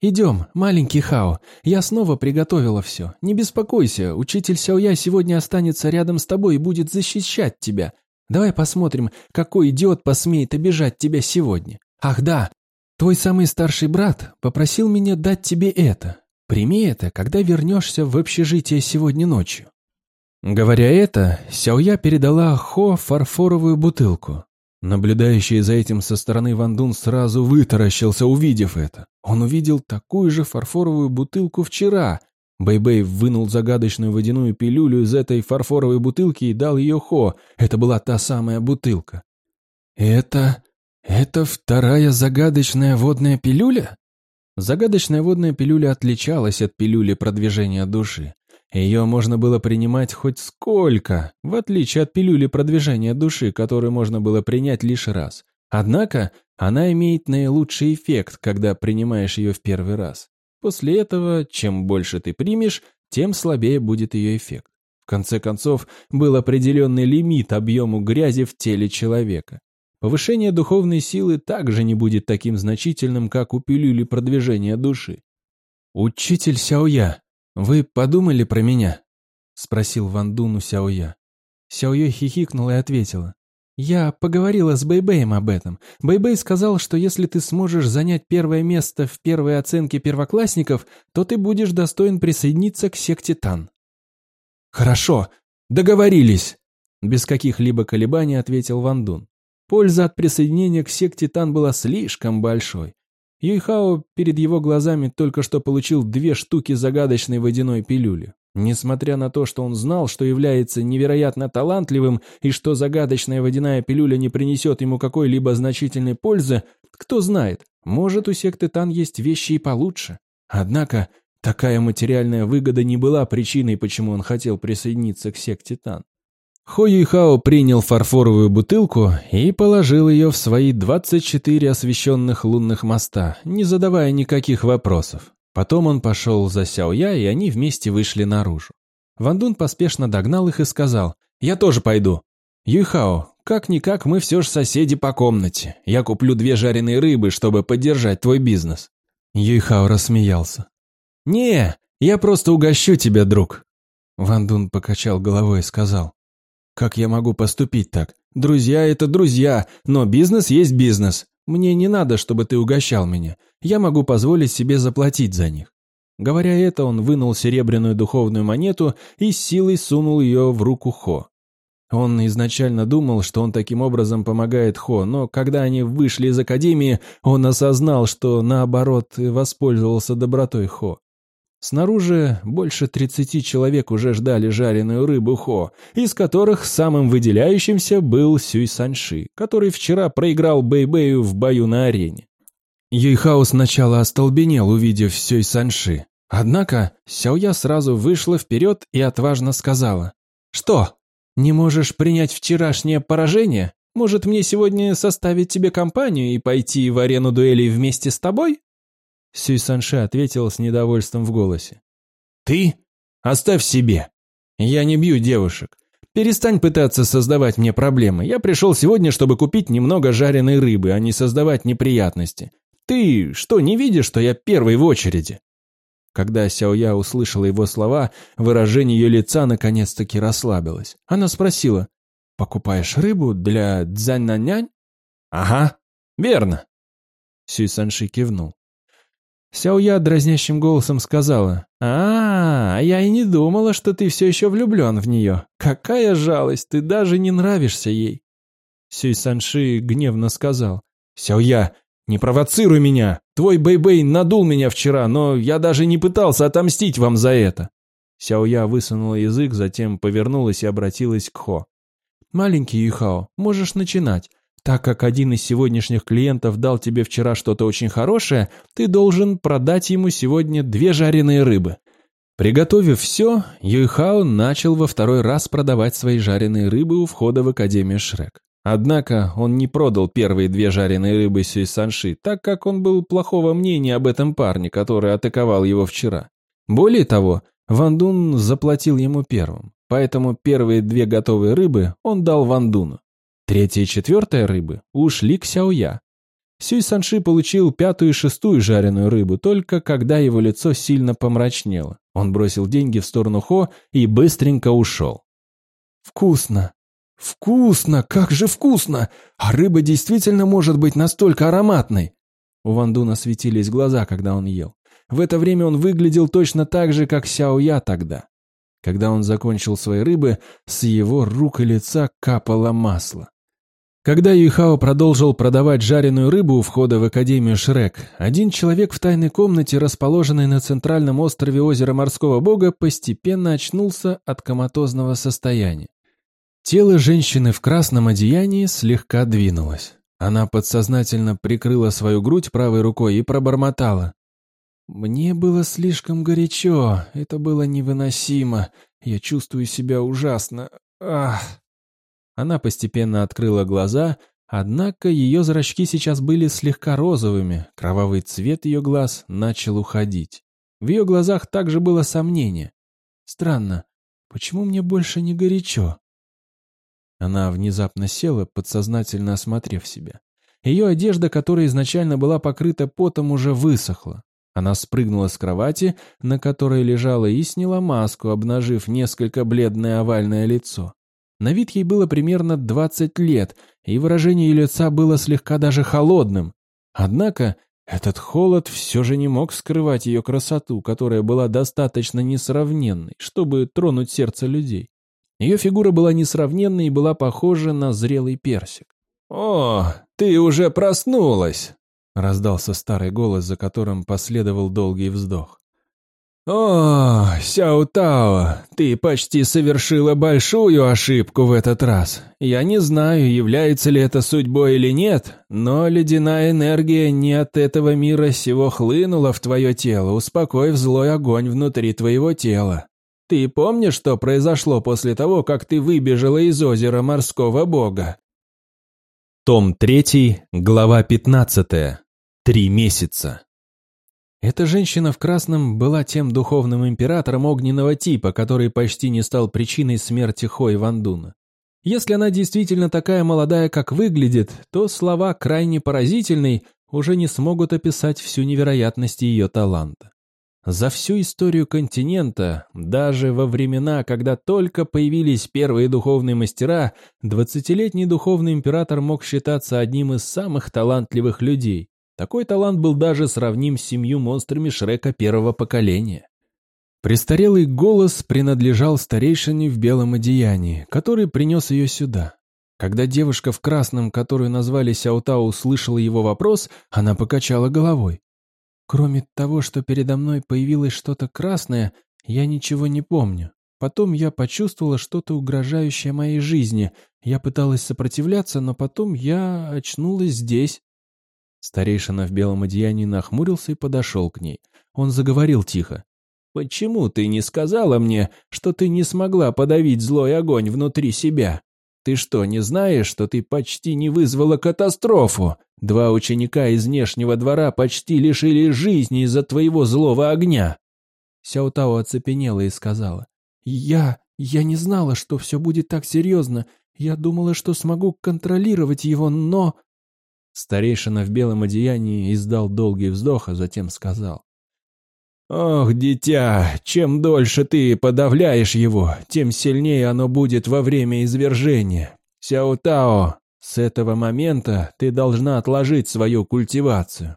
«Идем, маленький Хао, я снова приготовила все. Не беспокойся, учитель Сяоя сегодня останется рядом с тобой и будет защищать тебя. Давай посмотрим, какой идиот посмеет обижать тебя сегодня. Ах да, твой самый старший брат попросил меня дать тебе это. Прими это, когда вернешься в общежитие сегодня ночью». Говоря это, Сяоя передала Хо фарфоровую бутылку. Наблюдающий за этим со стороны Ван Дун сразу вытаращился, увидев это. Он увидел такую же фарфоровую бутылку вчера. Бэйбэй -бэй вынул загадочную водяную пилюлю из этой фарфоровой бутылки и дал ее Хо. Это была та самая бутылка. «Это... это вторая загадочная водная пилюля?» Загадочная водная пилюля отличалась от пилюли продвижения души. Ее можно было принимать хоть сколько, в отличие от пилюли продвижения души, которую можно было принять лишь раз. Однако она имеет наилучший эффект, когда принимаешь ее в первый раз. После этого, чем больше ты примешь, тем слабее будет ее эффект. В конце концов, был определенный лимит объему грязи в теле человека. Повышение духовной силы также не будет таким значительным, как у пилюли продвижения души. «Учитель Сяоя, «Вы подумали про меня?» — спросил Ван Дун у Сяоя. Сяоя хихикнула и ответила. «Я поговорила с Бэйбэем об этом. Бэйбэй сказал, что если ты сможешь занять первое место в первой оценке первоклассников, то ты будешь достоин присоединиться к секте Тан». «Хорошо, договорились!» Без каких-либо колебаний ответил Ван Дун. Польза от присоединения к секте Тан была слишком большой. Юйхао перед его глазами только что получил две штуки загадочной водяной пилюли. Несмотря на то, что он знал, что является невероятно талантливым и что загадочная водяная пилюля не принесет ему какой-либо значительной пользы, кто знает, может у секты Тан есть вещи и получше. Однако такая материальная выгода не была причиной, почему он хотел присоединиться к секте Тан. Хо Юйхао принял фарфоровую бутылку и положил ее в свои 24 освещенных лунных моста, не задавая никаких вопросов. Потом он пошел за Сяо Я, и они вместе вышли наружу. Ван Дун поспешно догнал их и сказал, «Я тоже пойду». «Юйхао, как-никак мы все же соседи по комнате. Я куплю две жареные рыбы, чтобы поддержать твой бизнес». Юйхао рассмеялся. «Не, я просто угощу тебя, друг». Ван Дун покачал головой и сказал, как я могу поступить так? Друзья — это друзья, но бизнес есть бизнес. Мне не надо, чтобы ты угощал меня. Я могу позволить себе заплатить за них. Говоря это, он вынул серебряную духовную монету и силой сунул ее в руку Хо. Он изначально думал, что он таким образом помогает Хо, но когда они вышли из академии, он осознал, что наоборот воспользовался добротой Хо. Снаружи больше 30 человек уже ждали жареную рыбу Хо, из которых самым выделяющимся был Сюй Санши, который вчера проиграл Бэйбэю в бою на арене. Юйхао сначала остолбенел, увидев Сюй Санши. Однако Сяоя сразу вышла вперед и отважно сказала. «Что, не можешь принять вчерашнее поражение? Может, мне сегодня составить тебе компанию и пойти в арену дуэлей вместе с тобой?» Сюй Санши ответил с недовольством в голосе. «Ты? Оставь себе. Я не бью девушек. Перестань пытаться создавать мне проблемы. Я пришел сегодня, чтобы купить немного жареной рыбы, а не создавать неприятности. Ты что, не видишь, что я первый в очереди?» Когда Сяоя услышала его слова, выражение ее лица наконец-таки расслабилось. Она спросила, «Покупаешь рыбу для дзянь-нянь?» «Ага, верно». Сюй Санши кивнул. Сяоя дразнящим голосом сказала, «А, я и не думала, что ты все еще влюблен в нее. Какая жалость, ты даже не нравишься ей». Сюй Санши гневно сказал, «Сяоя, не провоцируй меня! Твой Бэй-Бэй надул меня вчера, но я даже не пытался отомстить вам за это!» Сяоя высунула язык, затем повернулась и обратилась к Хо. «Маленький Юхао, можешь начинать. Так как один из сегодняшних клиентов дал тебе вчера что-то очень хорошее, ты должен продать ему сегодня две жареные рыбы». Приготовив все, Юйхао начал во второй раз продавать свои жареные рыбы у входа в Академию Шрек. Однако он не продал первые две жареные рыбы Сюй Санши, так как он был плохого мнения об этом парне, который атаковал его вчера. Более того, Ван Дун заплатил ему первым, поэтому первые две готовые рыбы он дал Ван Дуну. Третья и четвертая рыбы ушли к Сяоя. Сюй Санши получил пятую и шестую жареную рыбу, только когда его лицо сильно помрачнело. Он бросил деньги в сторону Хо и быстренько ушел. «Вкусно!» «Вкусно! Как же вкусно! А рыба действительно может быть настолько ароматной!» У Вандуна светились глаза, когда он ел. В это время он выглядел точно так же, как Сяо Я тогда. Когда он закончил свои рыбы, с его рук и лица капало масло. Когда Юйхао продолжил продавать жареную рыбу у входа в Академию Шрек, один человек в тайной комнате, расположенной на центральном острове озера Морского Бога, постепенно очнулся от коматозного состояния. Тело женщины в красном одеянии слегка двинулось. Она подсознательно прикрыла свою грудь правой рукой и пробормотала. «Мне было слишком горячо, это было невыносимо. Я чувствую себя ужасно. Ах!» Она постепенно открыла глаза, однако ее зрачки сейчас были слегка розовыми, кровавый цвет ее глаз начал уходить. В ее глазах также было сомнение. «Странно, почему мне больше не горячо?» Она внезапно села, подсознательно осмотрев себя. Ее одежда, которая изначально была покрыта потом, уже высохла. Она спрыгнула с кровати, на которой лежала, и сняла маску, обнажив несколько бледное овальное лицо. На вид ей было примерно 20 лет, и выражение ее лица было слегка даже холодным. Однако этот холод все же не мог скрывать ее красоту, которая была достаточно несравненной, чтобы тронуть сердце людей. Ее фигура была несравненной и была похожа на зрелый персик. «О, ты уже проснулась!» — раздался старый голос, за которым последовал долгий вздох. «О, Сяо Тао, ты почти совершила большую ошибку в этот раз. Я не знаю, является ли это судьбой или нет, но ледяная энергия не от этого мира сего хлынула в твое тело, успокоив злой огонь внутри твоего тела. Ты помнишь, что произошло после того, как ты выбежала из озера морского бога?» Том 3, глава 15. Три месяца. Эта женщина в красном была тем духовным императором огненного типа, который почти не стал причиной смерти Хой Вандуна. Если она действительно такая молодая, как выглядит, то слова «крайне поразительный» уже не смогут описать всю невероятность ее таланта. За всю историю континента, даже во времена, когда только появились первые духовные мастера, двадцатилетний духовный император мог считаться одним из самых талантливых людей. Такой талант был даже сравним с семью монстрами Шрека первого поколения. Престарелый голос принадлежал старейшине в белом одеянии, который принес ее сюда. Когда девушка в красном, которую назвали Сяутау, услышала его вопрос, она покачала головой. «Кроме того, что передо мной появилось что-то красное, я ничего не помню. Потом я почувствовала что-то угрожающее моей жизни. Я пыталась сопротивляться, но потом я очнулась здесь». Старейшина в белом одеянии нахмурился и подошел к ней. Он заговорил тихо. «Почему ты не сказала мне, что ты не смогла подавить злой огонь внутри себя? Ты что, не знаешь, что ты почти не вызвала катастрофу? Два ученика из внешнего двора почти лишили жизни из-за твоего злого огня. Сяутао оцепенела и сказала. «Я... я не знала, что все будет так серьезно. Я думала, что смогу контролировать его, но...» Старейшина в белом одеянии издал долгий вздох, а затем сказал. «Ох, дитя, чем дольше ты подавляешь его, тем сильнее оно будет во время извержения. Сяо Тао, с этого момента ты должна отложить свою культивацию.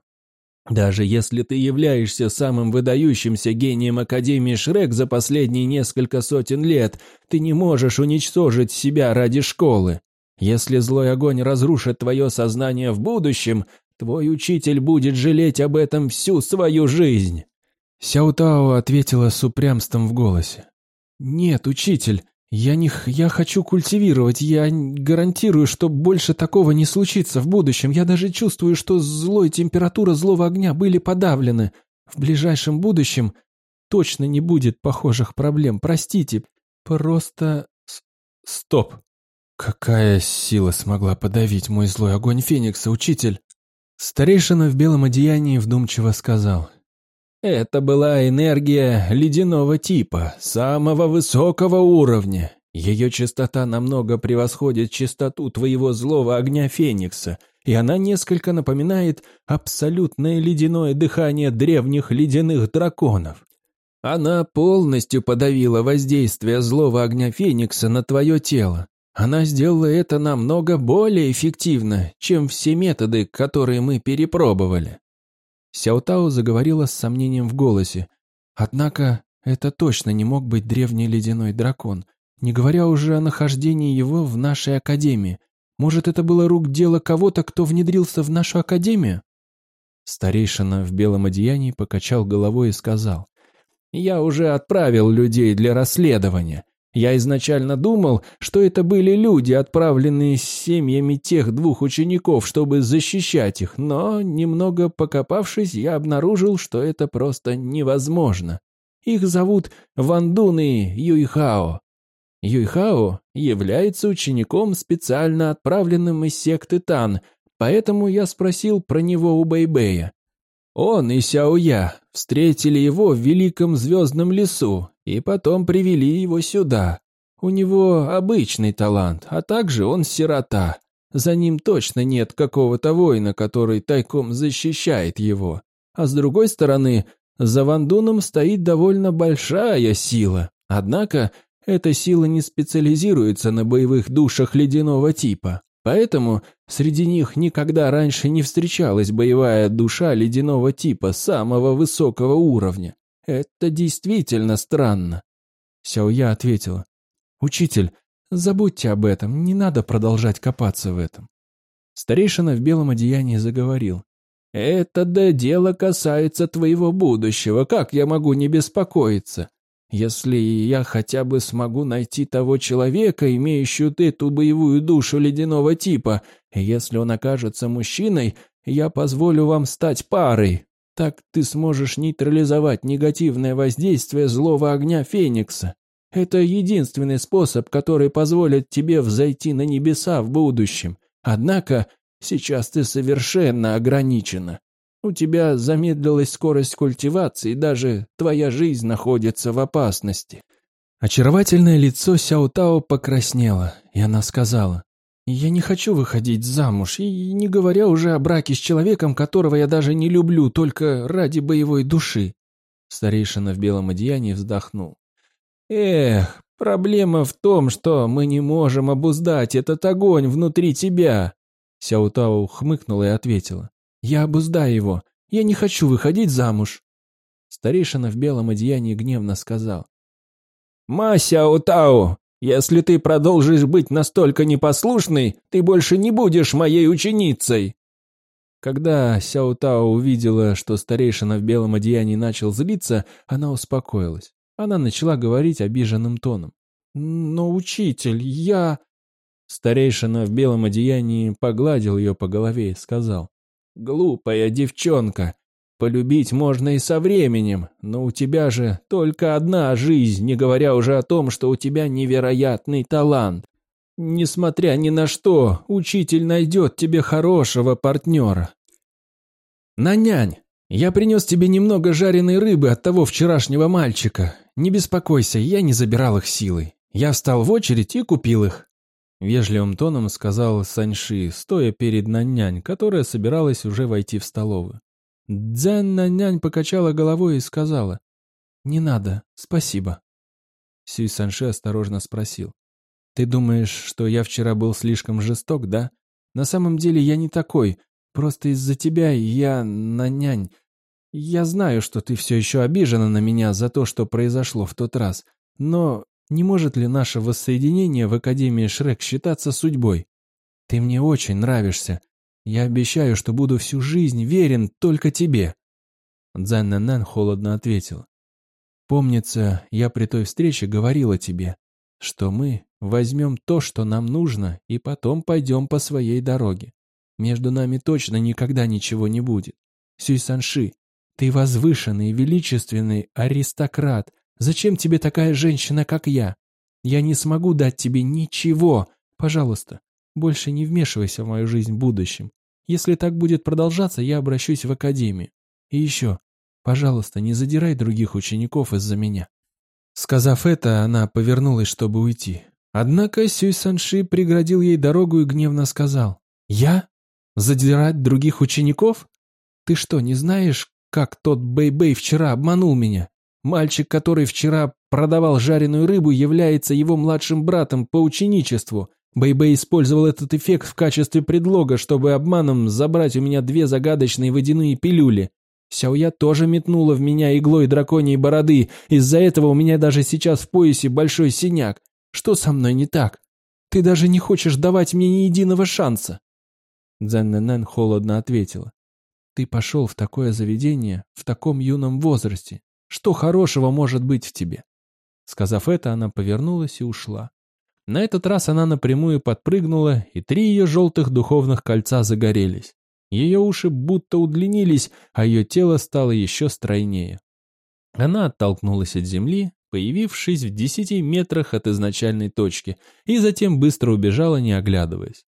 Даже если ты являешься самым выдающимся гением Академии Шрек за последние несколько сотен лет, ты не можешь уничтожить себя ради школы. Если злой огонь разрушит твое сознание в будущем, твой учитель будет жалеть об этом всю свою жизнь. Сяутао ответила с упрямством в голосе. «Нет, учитель, я не я хочу культивировать, я гарантирую, что больше такого не случится в будущем. Я даже чувствую, что злой температура злого огня были подавлены. В ближайшем будущем точно не будет похожих проблем. Простите, просто... Стоп. Какая сила смогла подавить мой злой огонь Феникса, учитель? Старейшина в белом одеянии вдумчиво сказал. Это была энергия ледяного типа, самого высокого уровня. Ее частота намного превосходит частоту твоего злого огня Феникса, и она несколько напоминает абсолютное ледяное дыхание древних ледяных драконов. Она полностью подавила воздействие злого огня Феникса на твое тело. Она сделала это намного более эффективно, чем все методы, которые мы перепробовали. Сяутао заговорила с сомнением в голосе. Однако это точно не мог быть древний ледяной дракон, не говоря уже о нахождении его в нашей академии. Может, это было рук дело кого-то, кто внедрился в нашу академию? Старейшина в белом одеянии покачал головой и сказал. «Я уже отправил людей для расследования. Я изначально думал, что это были люди, отправленные с семьями тех двух учеников, чтобы защищать их, но, немного покопавшись, я обнаружил, что это просто невозможно. Их зовут Вандун и Юйхао. Юйхао является учеником, специально отправленным из секты Тан, поэтому я спросил про него у Бэйбэя. Он и Сяоя встретили его в Великом Звездном лесу и потом привели его сюда. У него обычный талант, а также он сирота. За ним точно нет какого-то воина, который тайком защищает его. А с другой стороны, за Вандуном стоит довольно большая сила. Однако, эта сила не специализируется на боевых душах ледяного типа. Поэтому среди них никогда раньше не встречалась боевая душа ледяного типа самого высокого уровня. Это действительно странно. Сяоя ответила. «Учитель, забудьте об этом, не надо продолжать копаться в этом». Старейшина в белом одеянии заговорил. «Это да дело касается твоего будущего, как я могу не беспокоиться? Если я хотя бы смогу найти того человека, имеющего эту боевую душу ледяного типа, если он окажется мужчиной, я позволю вам стать парой. Так ты сможешь нейтрализовать негативное воздействие злого огня Феникса. Это единственный способ, который позволит тебе взойти на небеса в будущем. Однако сейчас ты совершенно ограничена. У тебя замедлилась скорость культивации, даже твоя жизнь находится в опасности». Очаровательное лицо Сяо Тао покраснело, и она сказала, «Я не хочу выходить замуж, и не говоря уже о браке с человеком, которого я даже не люблю, только ради боевой души». Старейшина в белом одеянии вздохнул. «Эх, проблема в том, что мы не можем обуздать этот огонь внутри тебя!» Сяутау хмыкнула и ответила. Я обуздаю его. Я не хочу выходить замуж. Старейшина в белом одеянии гневно сказал. «Мася Утау, если ты продолжишь быть настолько непослушной, ты больше не будешь моей ученицей!» Когда Сяо Тао увидела, что старейшина в белом одеянии начал злиться, она успокоилась. Она начала говорить обиженным тоном. «Но, учитель, я...» Старейшина в белом одеянии погладил ее по голове и сказал. «Глупая девчонка, полюбить можно и со временем, но у тебя же только одна жизнь, не говоря уже о том, что у тебя невероятный талант. Несмотря ни на что, учитель найдет тебе хорошего партнера. Нанянь, я принес тебе немного жареной рыбы от того вчерашнего мальчика. Не беспокойся, я не забирал их силой. Я встал в очередь и купил их. Вежливым тоном сказал Саньши, стоя перед Нанянь, которая собиралась уже войти в столовую. Дзян Нанянь покачала головой и сказала, «Не надо, спасибо». Сюй Санши осторожно спросил, ты думаешь, что я вчера был слишком жесток, да? На самом деле я не такой. Просто из-за тебя я на нянь. Я знаю, что ты все еще обижена на меня за то, что произошло в тот раз. Но не может ли наше воссоединение в Академии Шрек считаться судьбой? Ты мне очень нравишься. Я обещаю, что буду всю жизнь верен только тебе. Дзан Нанан холодно ответил. Помнится, я при той встрече говорила тебе, что мы возьмем то, что нам нужно, и потом пойдем по своей дороге. Между нами точно никогда ничего не будет. Сюй Санши, ты возвышенный, величественный аристократ. Зачем тебе такая женщина, как я? Я не смогу дать тебе ничего. Пожалуйста, больше не вмешивайся в мою жизнь в будущем. Если так будет продолжаться, я обращусь в академию. И еще, пожалуйста, не задирай других учеников из-за меня. Сказав это, она повернулась, чтобы уйти. Однако Сюй Санши преградил ей дорогу и гневно сказал. «Я? Задирать других учеников? Ты что, не знаешь, как тот Бэй-Бэй вчера обманул меня? Мальчик, который вчера продавал жареную рыбу, является его младшим братом по ученичеству. Бэй-Бэй использовал этот эффект в качестве предлога, чтобы обманом забрать у меня две загадочные водяные пилюли. Сяоя тоже метнула в меня иглой драконьей бороды, из-за этого у меня даже сейчас в поясе большой синяк. Что со мной не так? Ты даже не хочешь давать мне ни единого шанса. Дзен холодно ответила. Ты пошел в такое заведение в таком юном возрасте. Что хорошего может быть в тебе? Сказав это, она повернулась и ушла. На этот раз она напрямую подпрыгнула, и три ее желтых духовных кольца загорелись. Ее уши будто удлинились, а ее тело стало еще стройнее. Она оттолкнулась от земли, появившись в десяти метрах от изначальной точки, и затем быстро убежала, не оглядываясь.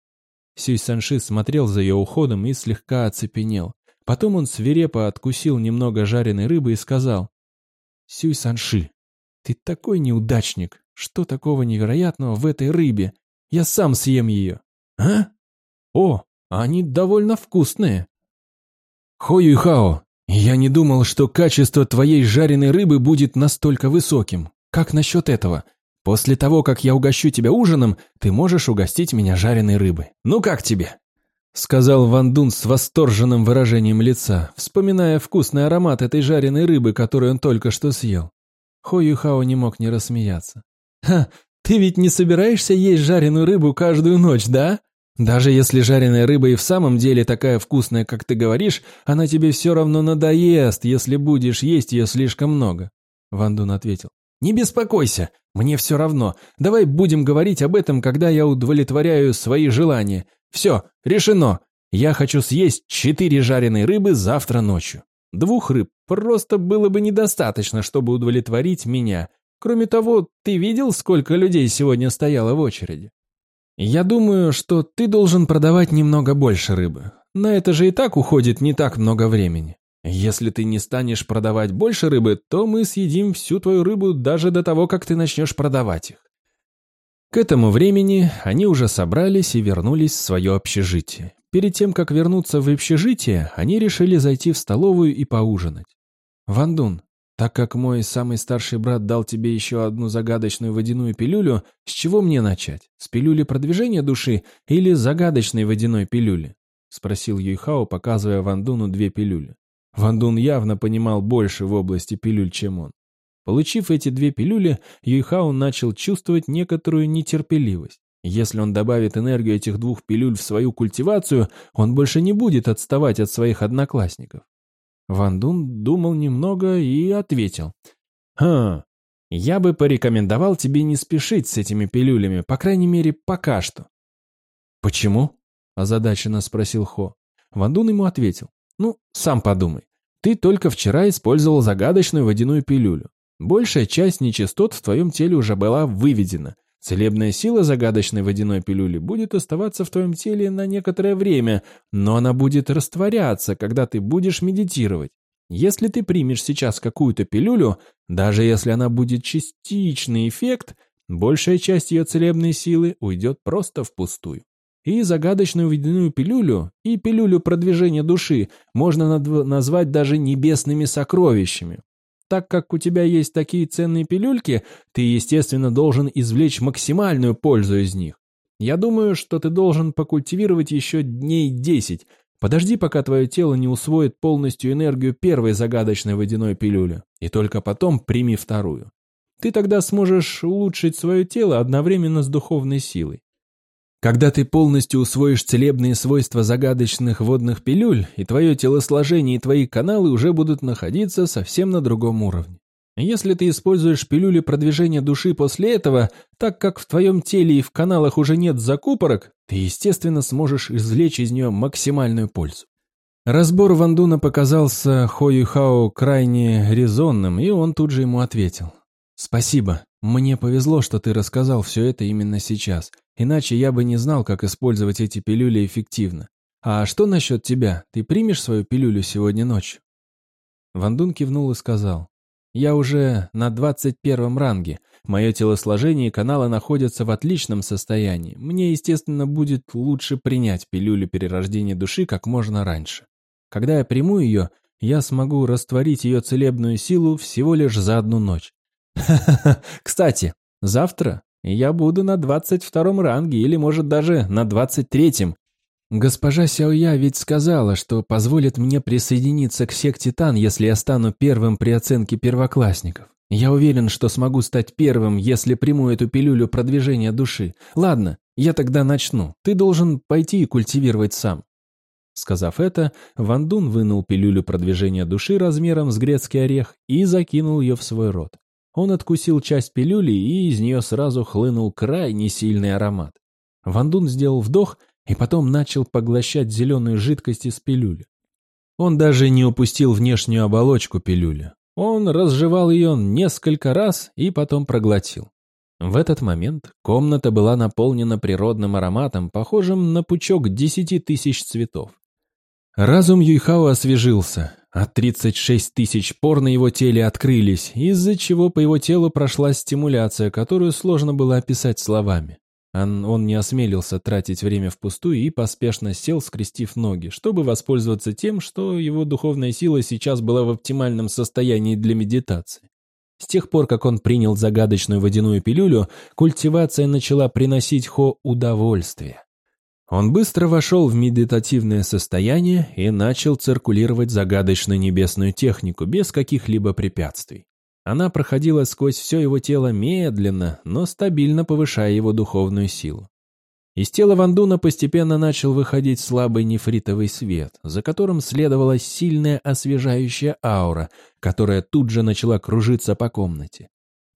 Сюй Санши смотрел за ее уходом и слегка оцепенел. Потом он свирепо откусил немного жареной рыбы и сказал, «Сюй Санши, ты такой неудачник! Что такого невероятного в этой рыбе? Я сам съем ее!» «А? О, они довольно вкусные. Хо Юйхао, я не думал, что качество твоей жареной рыбы будет настолько высоким. Как насчет этого? После того, как я угощу тебя ужином, ты можешь угостить меня жареной рыбой. Ну как тебе? Сказал Ван Дун с восторженным выражением лица, вспоминая вкусный аромат этой жареной рыбы, которую он только что съел. Хо Юхао не мог не рассмеяться. «Ха, ты ведь не собираешься есть жареную рыбу каждую ночь, да?» Даже если жареная рыба и в самом деле такая вкусная, как ты говоришь, она тебе все равно надоест, если будешь есть ее слишком много. Ван Дун ответил. Не беспокойся, мне все равно. Давай будем говорить об этом, когда я удовлетворяю свои желания. Все, решено. Я хочу съесть четыре жареные рыбы завтра ночью. Двух рыб просто было бы недостаточно, чтобы удовлетворить меня. Кроме того, ты видел, сколько людей сегодня стояло в очереди? «Я думаю, что ты должен продавать немного больше рыбы. На это же и так уходит не так много времени. Если ты не станешь продавать больше рыбы, то мы съедим всю твою рыбу даже до того, как ты начнешь продавать их». К этому времени они уже собрались и вернулись в свое общежитие. Перед тем, как вернуться в общежитие, они решили зайти в столовую и поужинать. «Вандун, так как мой самый старший брат дал тебе еще одну загадочную водяную пилюлю, с чего мне начать? С пилюли продвижения души или загадочной водяной пилюли? спросил Юйхао, показывая Вандуну две пилюли. Вандун явно понимал больше в области пилюль, чем он. Получив эти две пилюли, Юйхао начал чувствовать некоторую нетерпеливость. Если он добавит энергию этих двух пилюль в свою культивацию, он больше не будет отставать от своих одноклассников. Ван Дун думал немного и ответил. «Хм, я бы порекомендовал тебе не спешить с этими пилюлями, по крайней мере, пока что». «Почему?» – озадаченно спросил Хо. Ван Дун ему ответил. «Ну, сам подумай. Ты только вчера использовал загадочную водяную пилюлю. Большая часть нечистот в твоем теле уже была выведена. Целебная сила загадочной водяной пилюли будет оставаться в твоем теле на некоторое время, но она будет растворяться, когда ты будешь медитировать. Если ты примешь сейчас какую-то пилюлю, даже если она будет частичный эффект, большая часть ее целебной силы уйдет просто впустую. И загадочную водяную пилюлю, и пилюлю продвижения души можно назвать даже небесными сокровищами. Так как у тебя есть такие ценные пилюльки, ты, естественно, должен извлечь максимальную пользу из них. Я думаю, что ты должен покультивировать еще дней десять. Подожди, пока твое тело не усвоит полностью энергию первой загадочной водяной пилюли, и только потом прими вторую. Ты тогда сможешь улучшить свое тело одновременно с духовной силой. Когда ты полностью усвоишь целебные свойства загадочных водных пилюль, и твое телосложение и твои каналы уже будут находиться совсем на другом уровне. Если ты используешь пилюли продвижения души после этого, так как в твоем теле и в каналах уже нет закупорок, ты, естественно, сможешь извлечь из нее максимальную пользу. Разбор Вандуна показался Хо Юхао крайне резонным, и он тут же ему ответил. «Спасибо. Мне повезло, что ты рассказал все это именно сейчас. Иначе я бы не знал, как использовать эти пилюли эффективно. А что насчет тебя? Ты примешь свою пилюлю сегодня ночью?» Вандун кивнул и сказал. «Я уже на двадцать первом ранге. Мое телосложение и каналы находятся в отличном состоянии. Мне, естественно, будет лучше принять пилюлю перерождения души как можно раньше. Когда я приму ее, я смогу растворить ее целебную силу всего лишь за одну ночь. Ха-ха-ха. [LAUGHS] Кстати, завтра я буду на двадцать втором ранге или, может, даже на двадцать третьем. Госпожа Сяоя ведь сказала, что позволит мне присоединиться к секте Тан, если я стану первым при оценке первоклассников. Я уверен, что смогу стать первым, если приму эту пилюлю продвижения души. Ладно, я тогда начну. Ты должен пойти и культивировать сам. Сказав это, Ван Дун вынул пилюлю продвижения души размером с грецкий орех и закинул ее в свой рот. Он откусил часть пилюли, и из нее сразу хлынул крайне сильный аромат. Вандун сделал вдох и потом начал поглощать зеленую жидкость из пилюли. Он даже не упустил внешнюю оболочку пилюли. Он разжевал ее несколько раз и потом проглотил. В этот момент комната была наполнена природным ароматом, похожим на пучок десяти тысяч цветов. Разум Юйхао освежился, а 36 тысяч пор на его теле открылись, из-за чего по его телу прошла стимуляция, которую сложно было описать словами. Он, не осмелился тратить время впустую и поспешно сел, скрестив ноги, чтобы воспользоваться тем, что его духовная сила сейчас была в оптимальном состоянии для медитации. С тех пор, как он принял загадочную водяную пилюлю, культивация начала приносить Хо удовольствие. Он быстро вошел в медитативное состояние и начал циркулировать загадочную небесную технику без каких-либо препятствий. Она проходила сквозь все его тело медленно, но стабильно повышая его духовную силу. Из тела Вандуна постепенно начал выходить слабый нефритовый свет, за которым следовала сильная освежающая аура, которая тут же начала кружиться по комнате.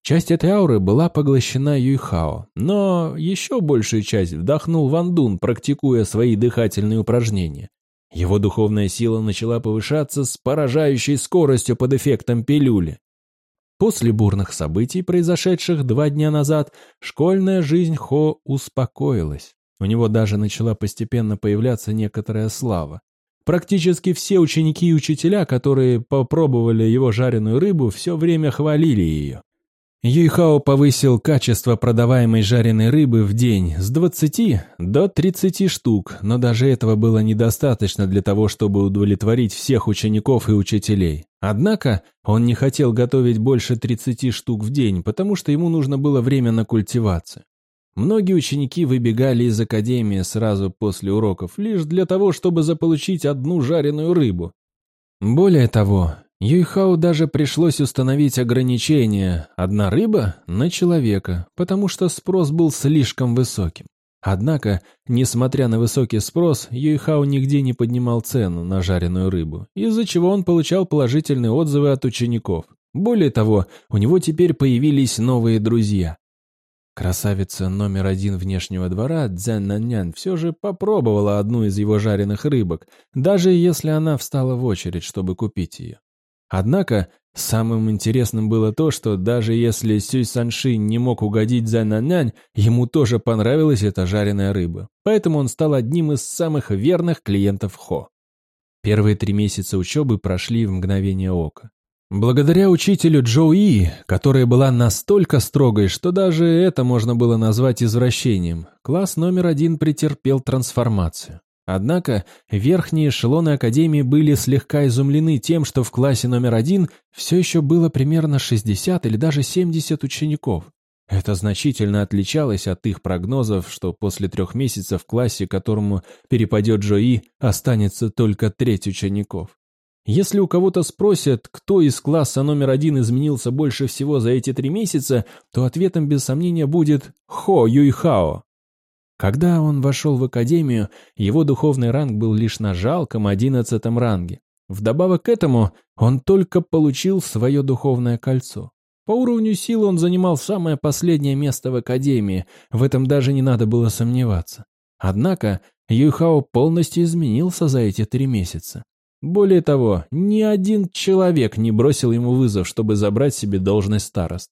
Часть этой ауры была поглощена Юйхао, но еще большую часть вдохнул Ван Дун, практикуя свои дыхательные упражнения. Его духовная сила начала повышаться с поражающей скоростью под эффектом пилюли. После бурных событий, произошедших два дня назад, школьная жизнь Хо успокоилась. У него даже начала постепенно появляться некоторая слава. Практически все ученики и учителя, которые попробовали его жареную рыбу, все время хвалили ее. Юйхао повысил качество продаваемой жареной рыбы в день с 20 до 30 штук, но даже этого было недостаточно для того, чтобы удовлетворить всех учеников и учителей. Однако он не хотел готовить больше 30 штук в день, потому что ему нужно было время на культивацию. Многие ученики выбегали из академии сразу после уроков, лишь для того, чтобы заполучить одну жареную рыбу. Более того, Юйхау даже пришлось установить ограничение «одна рыба на человека», потому что спрос был слишком высоким. Однако, несмотря на высокий спрос, Юйхао нигде не поднимал цену на жареную рыбу, из-за чего он получал положительные отзывы от учеников. Более того, у него теперь появились новые друзья. Красавица номер один внешнего двора Цзэн Наньян все же попробовала одну из его жареных рыбок, даже если она встала в очередь, чтобы купить ее. Однако, самым интересным было то, что даже если Сюй Санши не мог угодить Цзэн Наньян, ему тоже понравилась эта жареная рыба, поэтому он стал одним из самых верных клиентов Хо. Первые три месяца учебы прошли в мгновение ока. Благодаря учителю Джоуи, которая была настолько строгой, что даже это можно было назвать извращением, класс номер один претерпел трансформацию. Однако верхние эшелоны Академии были слегка изумлены тем, что в классе номер один все еще было примерно 60 или даже 70 учеников. Это значительно отличалось от их прогнозов, что после трех месяцев в классе, которому перепадет Джои, останется только треть учеников. Если у кого-то спросят, кто из класса номер один изменился больше всего за эти три месяца, то ответом без сомнения будет Хо Юйхао. Когда он вошел в академию, его духовный ранг был лишь на жалком одиннадцатом ранге. Вдобавок к этому, он только получил свое духовное кольцо. По уровню силы он занимал самое последнее место в академии, в этом даже не надо было сомневаться. Однако Юйхао полностью изменился за эти три месяца. Более того, ни один человек не бросил ему вызов, чтобы забрать себе должность старост.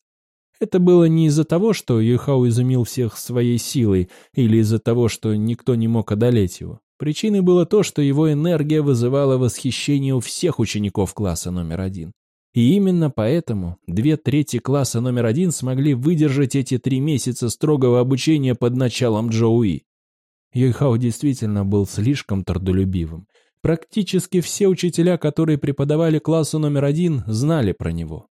Это было не из-за того, что Юхау изумил всех своей силой, или из-за того, что никто не мог одолеть его. Причиной было то, что его энергия вызывала восхищение у всех учеников класса номер один. И именно поэтому две трети класса номер один смогли выдержать эти три месяца строгого обучения под началом Джоуи. Юйхао действительно был слишком трудолюбивым. Практически все учителя, которые преподавали классу номер один, знали про него.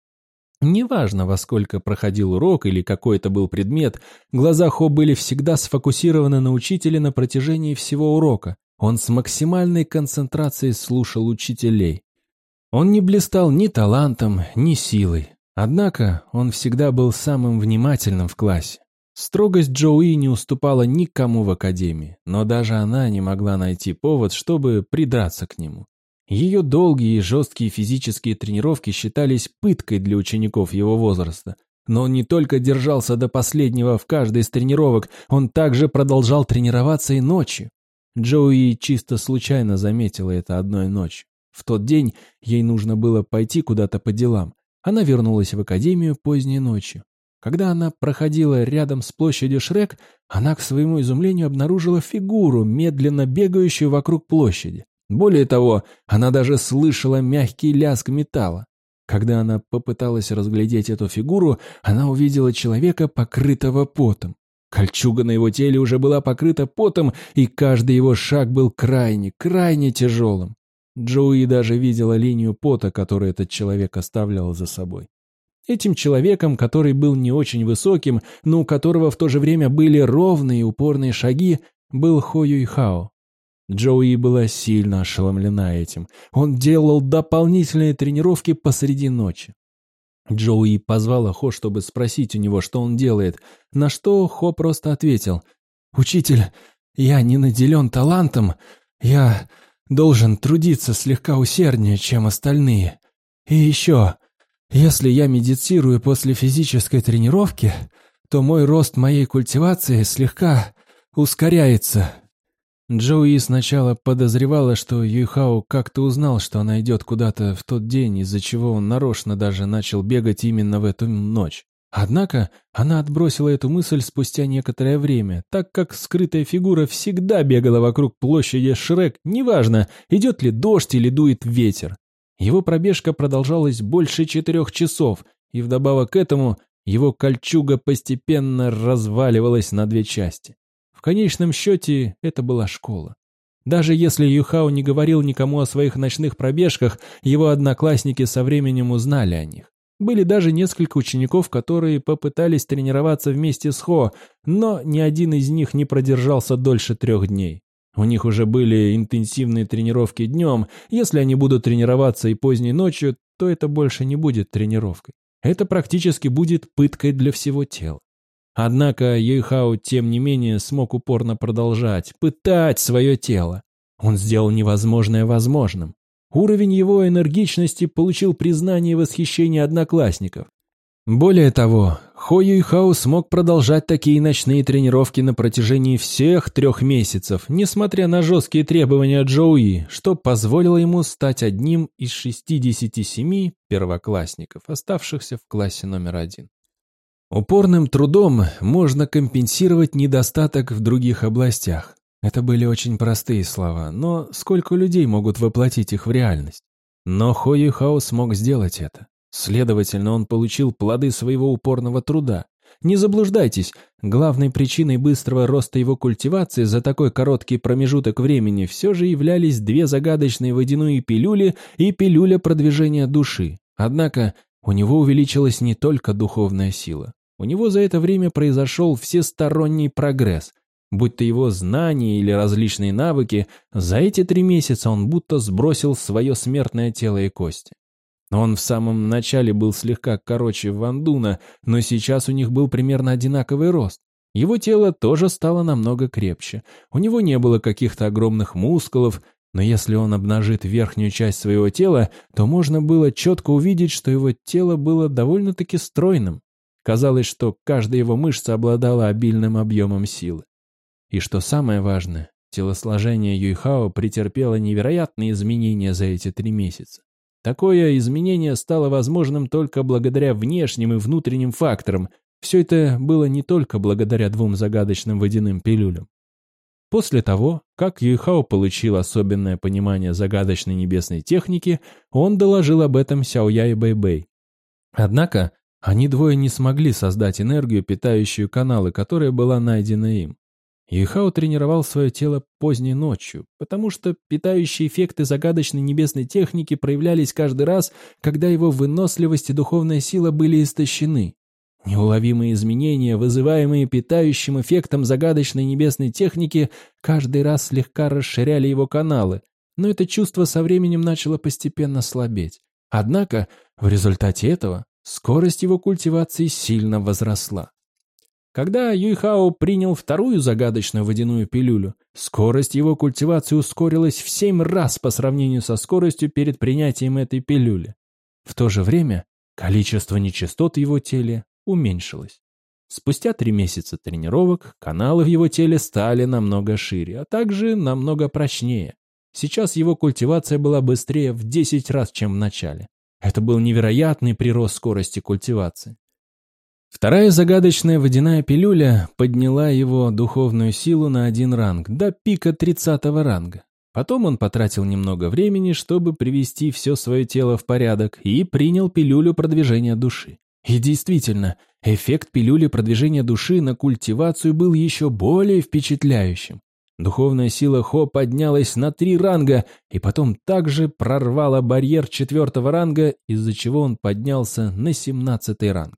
Неважно, во сколько проходил урок или какой это был предмет, глаза Хо были всегда сфокусированы на учителе на протяжении всего урока. Он с максимальной концентрацией слушал учителей. Он не блистал ни талантом, ни силой. Однако он всегда был самым внимательным в классе. Строгость Джоуи не уступала никому в академии, но даже она не могла найти повод, чтобы придраться к нему. Ее долгие и жесткие физические тренировки считались пыткой для учеников его возраста. Но он не только держался до последнего в каждой из тренировок, он также продолжал тренироваться и ночью. Джоуи чисто случайно заметила это одной ночью. В тот день ей нужно было пойти куда-то по делам. Она вернулась в академию поздней ночью. Когда она проходила рядом с площадью Шрек, она, к своему изумлению, обнаружила фигуру, медленно бегающую вокруг площади. Более того, она даже слышала мягкий лязг металла. Когда она попыталась разглядеть эту фигуру, она увидела человека, покрытого потом. Кольчуга на его теле уже была покрыта потом, и каждый его шаг был крайне, крайне тяжелым. Джоуи даже видела линию пота, которую этот человек оставлял за собой. Этим человеком, который был не очень высоким, но у которого в то же время были ровные и упорные шаги, был Хо Юйхао. Джоуи была сильно ошеломлена этим. Он делал дополнительные тренировки посреди ночи. Джоуи позвала Хо, чтобы спросить у него, что он делает, на что Хо просто ответил. «Учитель, я не наделен талантом. Я должен трудиться слегка усерднее, чем остальные. И еще, если я медитирую после физической тренировки, то мой рост моей культивации слегка ускоряется. Джоуи сначала подозревала, что Юйхао как-то узнал, что она идет куда-то в тот день, из-за чего он нарочно даже начал бегать именно в эту ночь. Однако она отбросила эту мысль спустя некоторое время, так как скрытая фигура всегда бегала вокруг площади Шрек, неважно, идет ли дождь или дует ветер. Его пробежка продолжалась больше четырех часов, и вдобавок к этому его кольчуга постепенно разваливалась на две части. Конечном счете это была школа. Даже если Юхао не говорил никому о своих ночных пробежках, его одноклассники со временем узнали о них. Были даже несколько учеников, которые попытались тренироваться вместе с Хо, но ни один из них не продержался дольше трех дней. У них уже были интенсивные тренировки днем. Если они будут тренироваться и поздней ночью, то это больше не будет тренировкой. Это практически будет пыткой для всего тела. Однако Юйхао, тем не менее, смог упорно продолжать, пытать свое тело. Он сделал невозможное возможным. Уровень его энергичности получил признание и восхищение одноклассников. Более того, Хо Юйхао смог продолжать такие ночные тренировки на протяжении всех трех месяцев, несмотря на жесткие требования Джоуи, что позволило ему стать одним из 67 первоклассников, оставшихся в классе номер один. Упорным трудом можно компенсировать недостаток в других областях. Это были очень простые слова, но сколько людей могут воплотить их в реальность? Но Хо Юйхао смог сделать это. Следовательно, он получил плоды своего упорного труда. Не заблуждайтесь, главной причиной быстрого роста его культивации за такой короткий промежуток времени все же являлись две загадочные водяные пилюли и пилюля продвижения души. Однако у него увеличилась не только духовная сила. У него за это время произошел всесторонний прогресс. Будь то его знания или различные навыки, за эти три месяца он будто сбросил свое смертное тело и кости. Он в самом начале был слегка короче Вандуна, но сейчас у них был примерно одинаковый рост. Его тело тоже стало намного крепче. У него не было каких-то огромных мускулов, но если он обнажит верхнюю часть своего тела, то можно было четко увидеть, что его тело было довольно-таки стройным. Казалось, что каждая его мышца обладала обильным объемом силы. И что самое важное, телосложение Юйхао претерпело невероятные изменения за эти три месяца. Такое изменение стало возможным только благодаря внешним и внутренним факторам. Все это было не только благодаря двум загадочным водяным пилюлям. После того, как Юйхао получил особенное понимание загадочной небесной техники, он доложил об этом Сяоя и Бэйбэй. Однако, они двое не смогли создать энергию, питающую каналы, которая была найдена им. Юхао тренировал свое тело поздней ночью, потому что питающие эффекты загадочной небесной техники проявлялись каждый раз, когда его выносливость и духовная сила были истощены. Неуловимые изменения, вызываемые питающим эффектом загадочной небесной техники, каждый раз слегка расширяли его каналы, но это чувство со временем начало постепенно слабеть. Однако, в результате этого, скорость его культивации сильно возросла. Когда Юйхао принял вторую загадочную водяную пилюлю, скорость его культивации ускорилась в семь раз по сравнению со скоростью перед принятием этой пилюли. В то же время количество нечистот в его теле уменьшилось. Спустя три месяца тренировок каналы в его теле стали намного шире, а также намного прочнее. Сейчас его культивация была быстрее в 10 раз, чем в начале. Это был невероятный прирост скорости культивации. Вторая загадочная водяная пилюля подняла его духовную силу на один ранг, до пика тридцатого ранга. Потом он потратил немного времени, чтобы привести все свое тело в порядок, и принял пилюлю продвижения души. И действительно, эффект пилюли продвижения души на культивацию был еще более впечатляющим. Духовная сила Хо поднялась на три ранга и потом также прорвала барьер четвертого ранга, из-за чего он поднялся на семнадцатый ранг.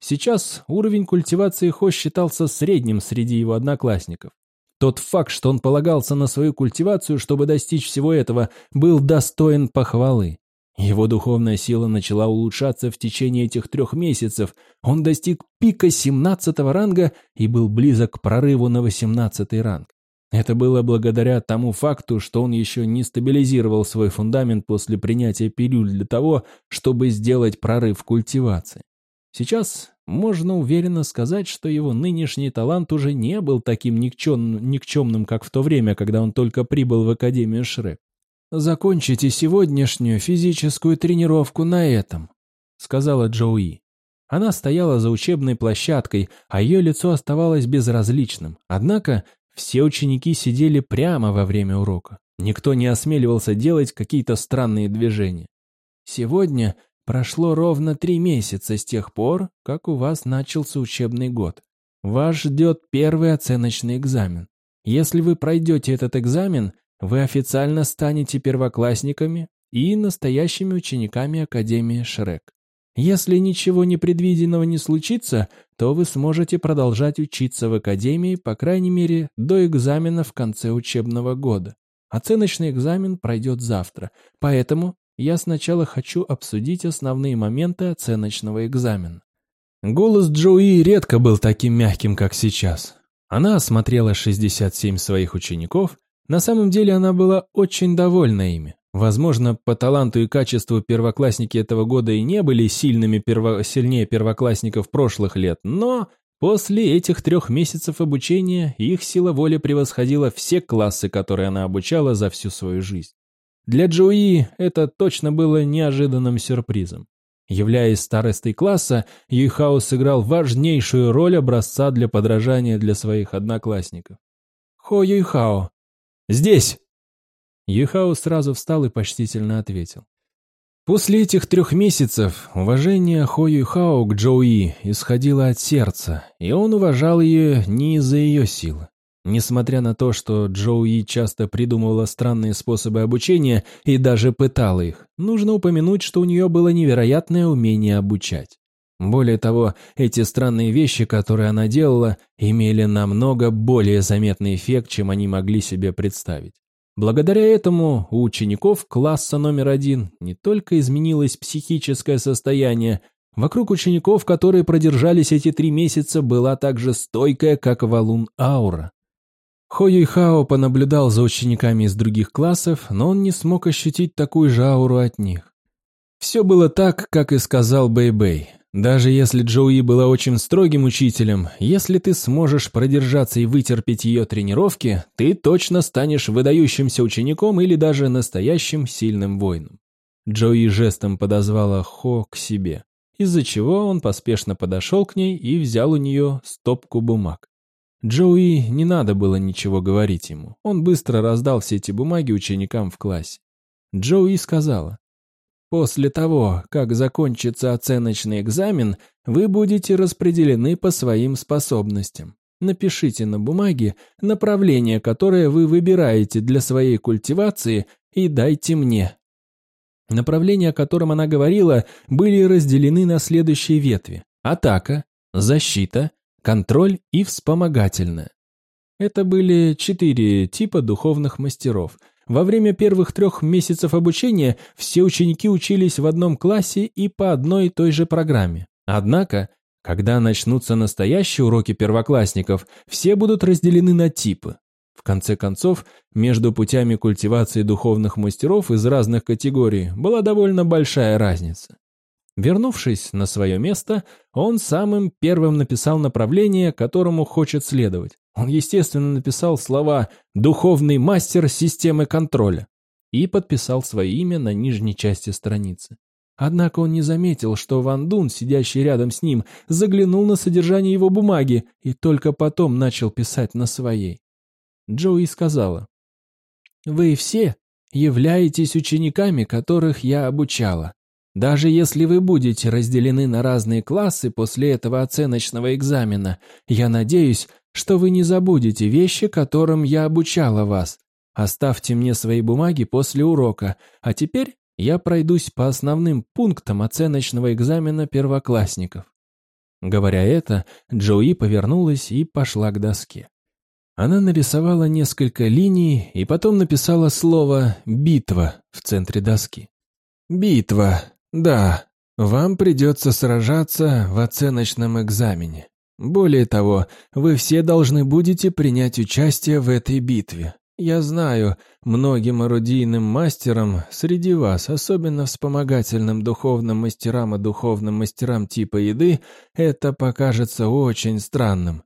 Сейчас уровень культивации Хо считался средним среди его одноклассников. Тот факт, что он полагался на свою культивацию, чтобы достичь всего этого, был достоин похвалы. Его духовная сила начала улучшаться в течение этих трех месяцев. Он достиг пика 17 ранга и был близок к прорыву на 18 ранг. Это было благодаря тому факту, что он еще не стабилизировал свой фундамент после принятия пилюль для того, чтобы сделать прорыв культивации. Сейчас можно уверенно сказать, что его нынешний талант уже не был таким никчемным, никчемным, как в то время, когда он только прибыл в Академию Шрек. «Закончите сегодняшнюю физическую тренировку на этом», — сказала Джоуи. Она стояла за учебной площадкой, а ее лицо оставалось безразличным. Однако все ученики сидели прямо во время урока. Никто не осмеливался делать какие-то странные движения. «Сегодня Прошло ровно три месяца с тех пор, как у вас начался учебный год. Вас ждет первый оценочный экзамен. Если вы пройдете этот экзамен, вы официально станете первоклассниками и настоящими учениками Академии Шрек. Если ничего непредвиденного не случится, то вы сможете продолжать учиться в академии, по крайней мере, до экзамена в конце учебного года. Оценочный экзамен пройдет завтра, поэтому я сначала хочу обсудить основные моменты оценочного экзамена. Голос Джоуи редко был таким мягким, как сейчас. Она осмотрела 67 своих учеников. На самом деле она была очень довольна ими. Возможно, по таланту и качеству первоклассники этого года и не были сильными перво... сильнее первоклассников прошлых лет, но после этих трех месяцев обучения их сила воли превосходила все классы, которые она обучала за всю свою жизнь. Для Джои это точно было неожиданным сюрпризом. Являясь старостой класса, Юйхао сыграл важнейшую роль образца для подражания для своих одноклассников. «Хо Юйхао!» «Здесь!» Юхао сразу встал и почтительно ответил. После этих трех месяцев уважение Хо Юхао к Джоуи исходило от сердца, и он уважал ее не из-за ее силы. Несмотря на то, что Джоуи часто придумывала странные способы обучения и даже пытала их, нужно упомянуть, что у нее было невероятное умение обучать. Более того, эти странные вещи, которые она делала, имели намного более заметный эффект, чем они могли себе представить. Благодаря этому у учеников класса номер один не только изменилось психическое состояние, вокруг учеников, которые продержались эти три месяца, была также стойкая, как валун аура. Хо Юйхао понаблюдал за учениками из других классов, но он не смог ощутить такую же ауру от них. Все было так, как и сказал Бэй-Бэй. Даже если Джоуи была очень строгим учителем, если ты сможешь продержаться и вытерпеть ее тренировки, ты точно станешь выдающимся учеником или даже настоящим сильным воином. Джоуи жестом подозвала Хо к себе, из-за чего он поспешно подошел к ней и взял у нее стопку бумаг. Джоуи не надо было ничего говорить ему, он быстро раздал все эти бумаги ученикам в классе. Джоуи сказала, После того, как закончится оценочный экзамен, вы будете распределены по своим способностям. Напишите на бумаге направление, которое вы выбираете для своей культивации, и дайте мне. Направления, о котором она говорила, были разделены на следующие ветви. Атака, защита, контроль и вспомогательная. Это были четыре типа духовных мастеров – во время первых трех месяцев обучения все ученики учились в одном классе и по одной и той же программе. Однако, когда начнутся настоящие уроки первоклассников, все будут разделены на типы. В конце концов, между путями культивации духовных мастеров из разных категорий была довольно большая разница. Вернувшись на свое место, он самым первым написал направление, которому хочет следовать. Он, естественно, написал слова «духовный мастер системы контроля» и подписал свое имя на нижней части страницы. Однако он не заметил, что Ван Дун, сидящий рядом с ним, заглянул на содержание его бумаги и только потом начал писать на своей. Джоуи сказала, «Вы все являетесь учениками, которых я обучала. Даже если вы будете разделены на разные классы после этого оценочного экзамена, я надеюсь, что вы не забудете вещи, которым я обучала вас. Оставьте мне свои бумаги после урока, а теперь я пройдусь по основным пунктам оценочного экзамена первоклассников». Говоря это, Джои повернулась и пошла к доске. Она нарисовала несколько линий и потом написала слово «битва» в центре доски. «Битва. Да, вам придется сражаться в оценочном экзамене. Более того, вы все должны будете принять участие в этой битве. Я знаю, многим орудийным мастерам среди вас, особенно вспомогательным духовным мастерам и духовным мастерам типа еды, это покажется очень странным.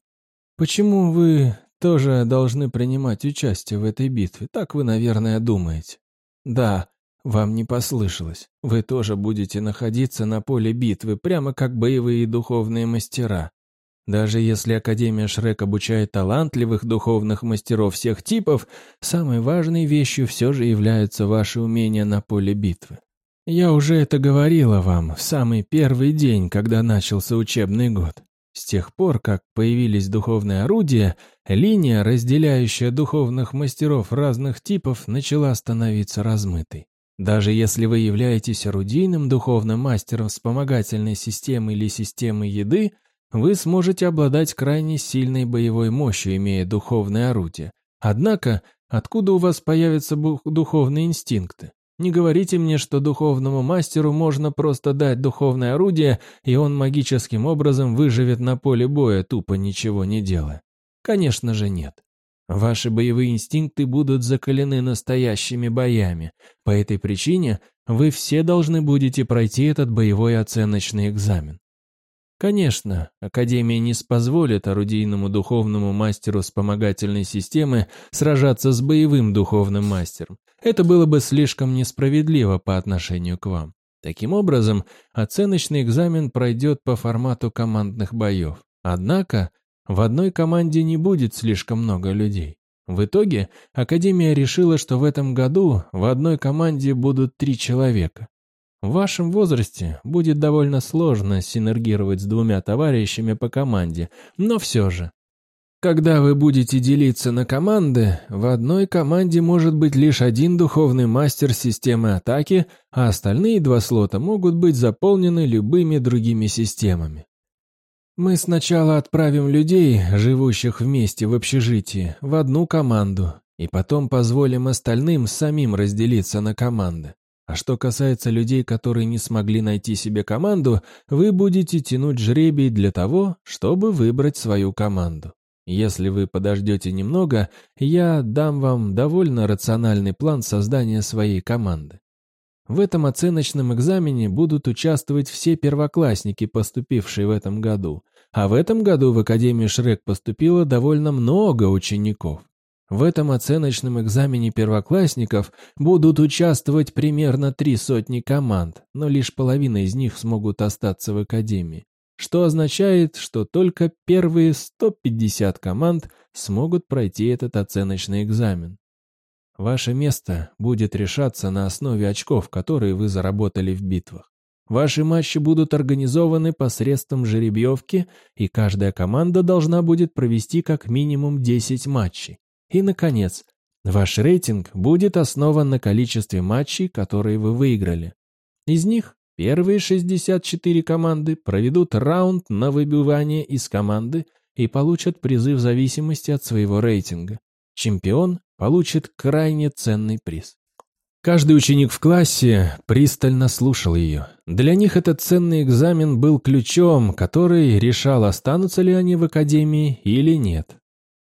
Почему вы тоже должны принимать участие в этой битве? Так вы, наверное, думаете. Да, вам не послышалось. Вы тоже будете находиться на поле битвы, прямо как боевые духовные мастера. Даже если Академия Шрек обучает талантливых духовных мастеров всех типов, самой важной вещью все же являются ваши умения на поле битвы. Я уже это говорила вам в самый первый день, когда начался учебный год. С тех пор, как появились духовные орудия, линия, разделяющая духовных мастеров разных типов, начала становиться размытой. Даже если вы являетесь орудийным духовным мастером вспомогательной системы или системы еды, вы сможете обладать крайне сильной боевой мощью, имея духовное орудие. Однако, откуда у вас появятся духовные инстинкты? Не говорите мне, что духовному мастеру можно просто дать духовное орудие, и он магическим образом выживет на поле боя, тупо ничего не делая. Конечно же нет. Ваши боевые инстинкты будут закалены настоящими боями. По этой причине вы все должны будете пройти этот боевой оценочный экзамен. Конечно, Академия не позволит орудийному духовному мастеру вспомогательной системы сражаться с боевым духовным мастером. Это было бы слишком несправедливо по отношению к вам. Таким образом, оценочный экзамен пройдет по формату командных боев. Однако, в одной команде не будет слишком много людей. В итоге, Академия решила, что в этом году в одной команде будут три человека. В вашем возрасте будет довольно сложно синергировать с двумя товарищами по команде, но все же. Когда вы будете делиться на команды, в одной команде может быть лишь один духовный мастер системы атаки, а остальные два слота могут быть заполнены любыми другими системами. Мы сначала отправим людей, живущих вместе в общежитии, в одну команду, и потом позволим остальным самим разделиться на команды. А что касается людей, которые не смогли найти себе команду, вы будете тянуть жребий для того, чтобы выбрать свою команду. Если вы подождете немного, я дам вам довольно рациональный план создания своей команды. В этом оценочном экзамене будут участвовать все первоклассники, поступившие в этом году. А в этом году в Академию Шрек поступило довольно много учеников. В этом оценочном экзамене первоклассников будут участвовать примерно три сотни команд, но лишь половина из них смогут остаться в Академии. Что означает, что только первые 150 команд смогут пройти этот оценочный экзамен. Ваше место будет решаться на основе очков, которые вы заработали в битвах. Ваши матчи будут организованы посредством жеребьевки, и каждая команда должна будет провести как минимум 10 матчей. И, наконец, ваш рейтинг будет основан на количестве матчей, которые вы выиграли. Из них первые 64 команды проведут раунд на выбивание из команды и получат призы в зависимости от своего рейтинга. Чемпион получит крайне ценный приз. Каждый ученик в классе пристально слушал ее. Для них этот ценный экзамен был ключом, который решал, останутся ли они в академии или нет.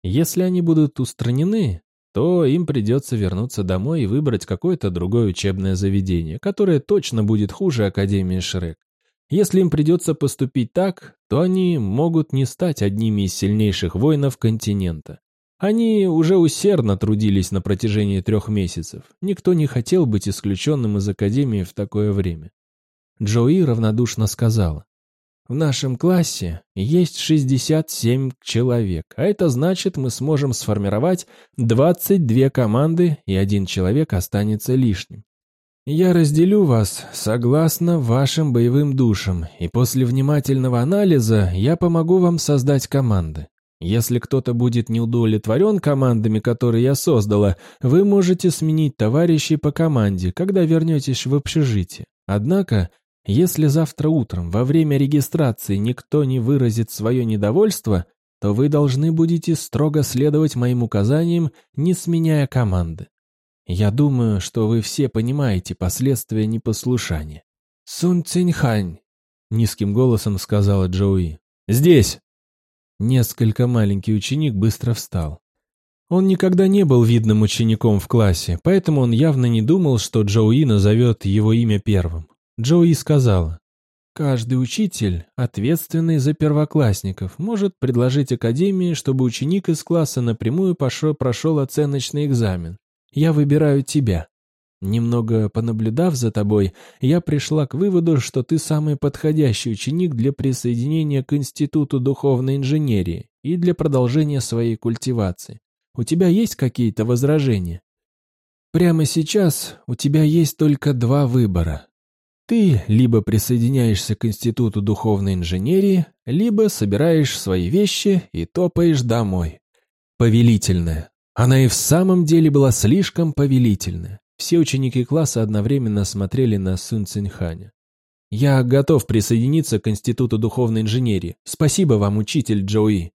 Если они будут устранены, то им придется вернуться домой и выбрать какое-то другое учебное заведение, которое точно будет хуже Академии Шрек. Если им придется поступить так, то они могут не стать одними из сильнейших воинов континента. Они уже усердно трудились на протяжении трех месяцев. Никто не хотел быть исключенным из Академии в такое время. Джои равнодушно сказала. В нашем классе есть 67 человек, а это значит, мы сможем сформировать 22 команды, и один человек останется лишним. Я разделю вас согласно вашим боевым душам, и после внимательного анализа я помогу вам создать команды. Если кто-то будет неудовлетворен командами, которые я создала, вы можете сменить товарищей по команде, когда вернетесь в общежитие. Однако если завтра утром во время регистрации никто не выразит свое недовольство, то вы должны будете строго следовать моим указаниям, не сменяя команды. Я думаю, что вы все понимаете последствия непослушания. Сун Циньхань, низким голосом сказала Джоуи. Здесь. Несколько маленький ученик быстро встал. Он никогда не был видным учеником в классе, поэтому он явно не думал, что Джоуи назовет его имя первым. Джоуи сказала, «Каждый учитель, ответственный за первоклассников, может предложить академии, чтобы ученик из класса напрямую пошел, прошел оценочный экзамен. Я выбираю тебя. Немного понаблюдав за тобой, я пришла к выводу, что ты самый подходящий ученик для присоединения к Институту духовной инженерии и для продолжения своей культивации. У тебя есть какие-то возражения? Прямо сейчас у тебя есть только два выбора ты либо присоединяешься к Институту духовной инженерии, либо собираешь свои вещи и топаешь домой. Повелительная. Она и в самом деле была слишком повелительная. Все ученики класса одновременно смотрели на Сун Цинханя. «Я готов присоединиться к Институту духовной инженерии. Спасибо вам, учитель Джоуи».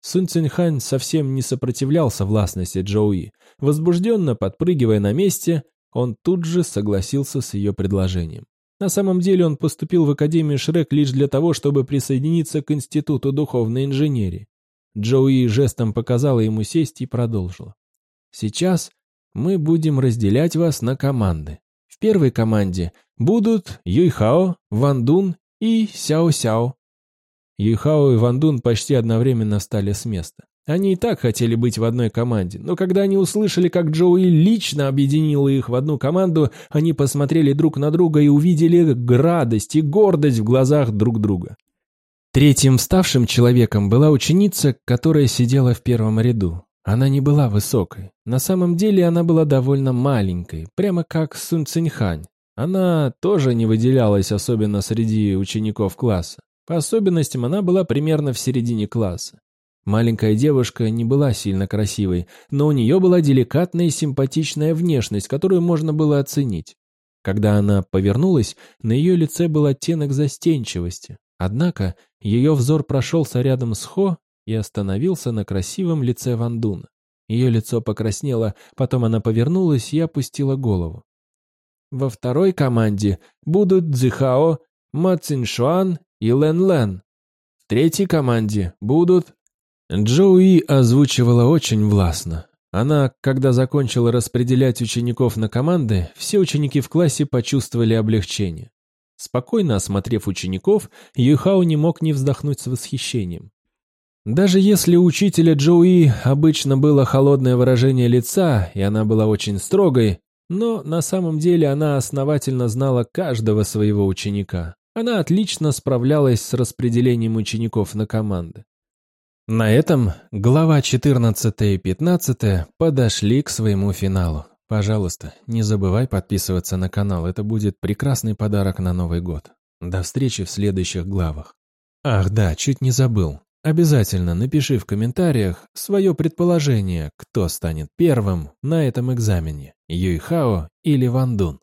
Сун Цинхань совсем не сопротивлялся властности Джоуи. Возбужденно подпрыгивая на месте, он тут же согласился с ее предложением. На самом деле он поступил в Академию Шрек лишь для того, чтобы присоединиться к Институту духовной инженерии. Джоуи жестом показала ему сесть и продолжила. «Сейчас мы будем разделять вас на команды. В первой команде будут Юйхао, Вандун и Сяо-Сяо. Юйхао и Вандун почти одновременно встали с места. Они и так хотели быть в одной команде, но когда они услышали, как Джоуи лично объединила их в одну команду, они посмотрели друг на друга и увидели радость и гордость в глазах друг друга. Третьим вставшим человеком была ученица, которая сидела в первом ряду. Она не была высокой. На самом деле она была довольно маленькой, прямо как Сун Цинхань. Она тоже не выделялась особенно среди учеников класса. По особенностям она была примерно в середине класса. Маленькая девушка не была сильно красивой, но у нее была деликатная и симпатичная внешность, которую можно было оценить. Когда она повернулась, на ее лице был оттенок застенчивости. Однако ее взор прошелся рядом с Хо и остановился на красивом лице Вандуна. Ее лицо покраснело, потом она повернулась и опустила голову. Во второй команде будут Цзихао, Ма Циншуан и Лен Лен. В третьей команде будут Джоуи озвучивала очень властно. Она, когда закончила распределять учеников на команды, все ученики в классе почувствовали облегчение. Спокойно осмотрев учеников, Юхао не мог не вздохнуть с восхищением. Даже если у учителя Джоуи обычно было холодное выражение лица, и она была очень строгой, но на самом деле она основательно знала каждого своего ученика. Она отлично справлялась с распределением учеников на команды. На этом глава 14 и 15 подошли к своему финалу. Пожалуйста, не забывай подписываться на канал, это будет прекрасный подарок на Новый год. До встречи в следующих главах. Ах да, чуть не забыл. Обязательно напиши в комментариях свое предположение, кто станет первым на этом экзамене, Юйхао или Вандун.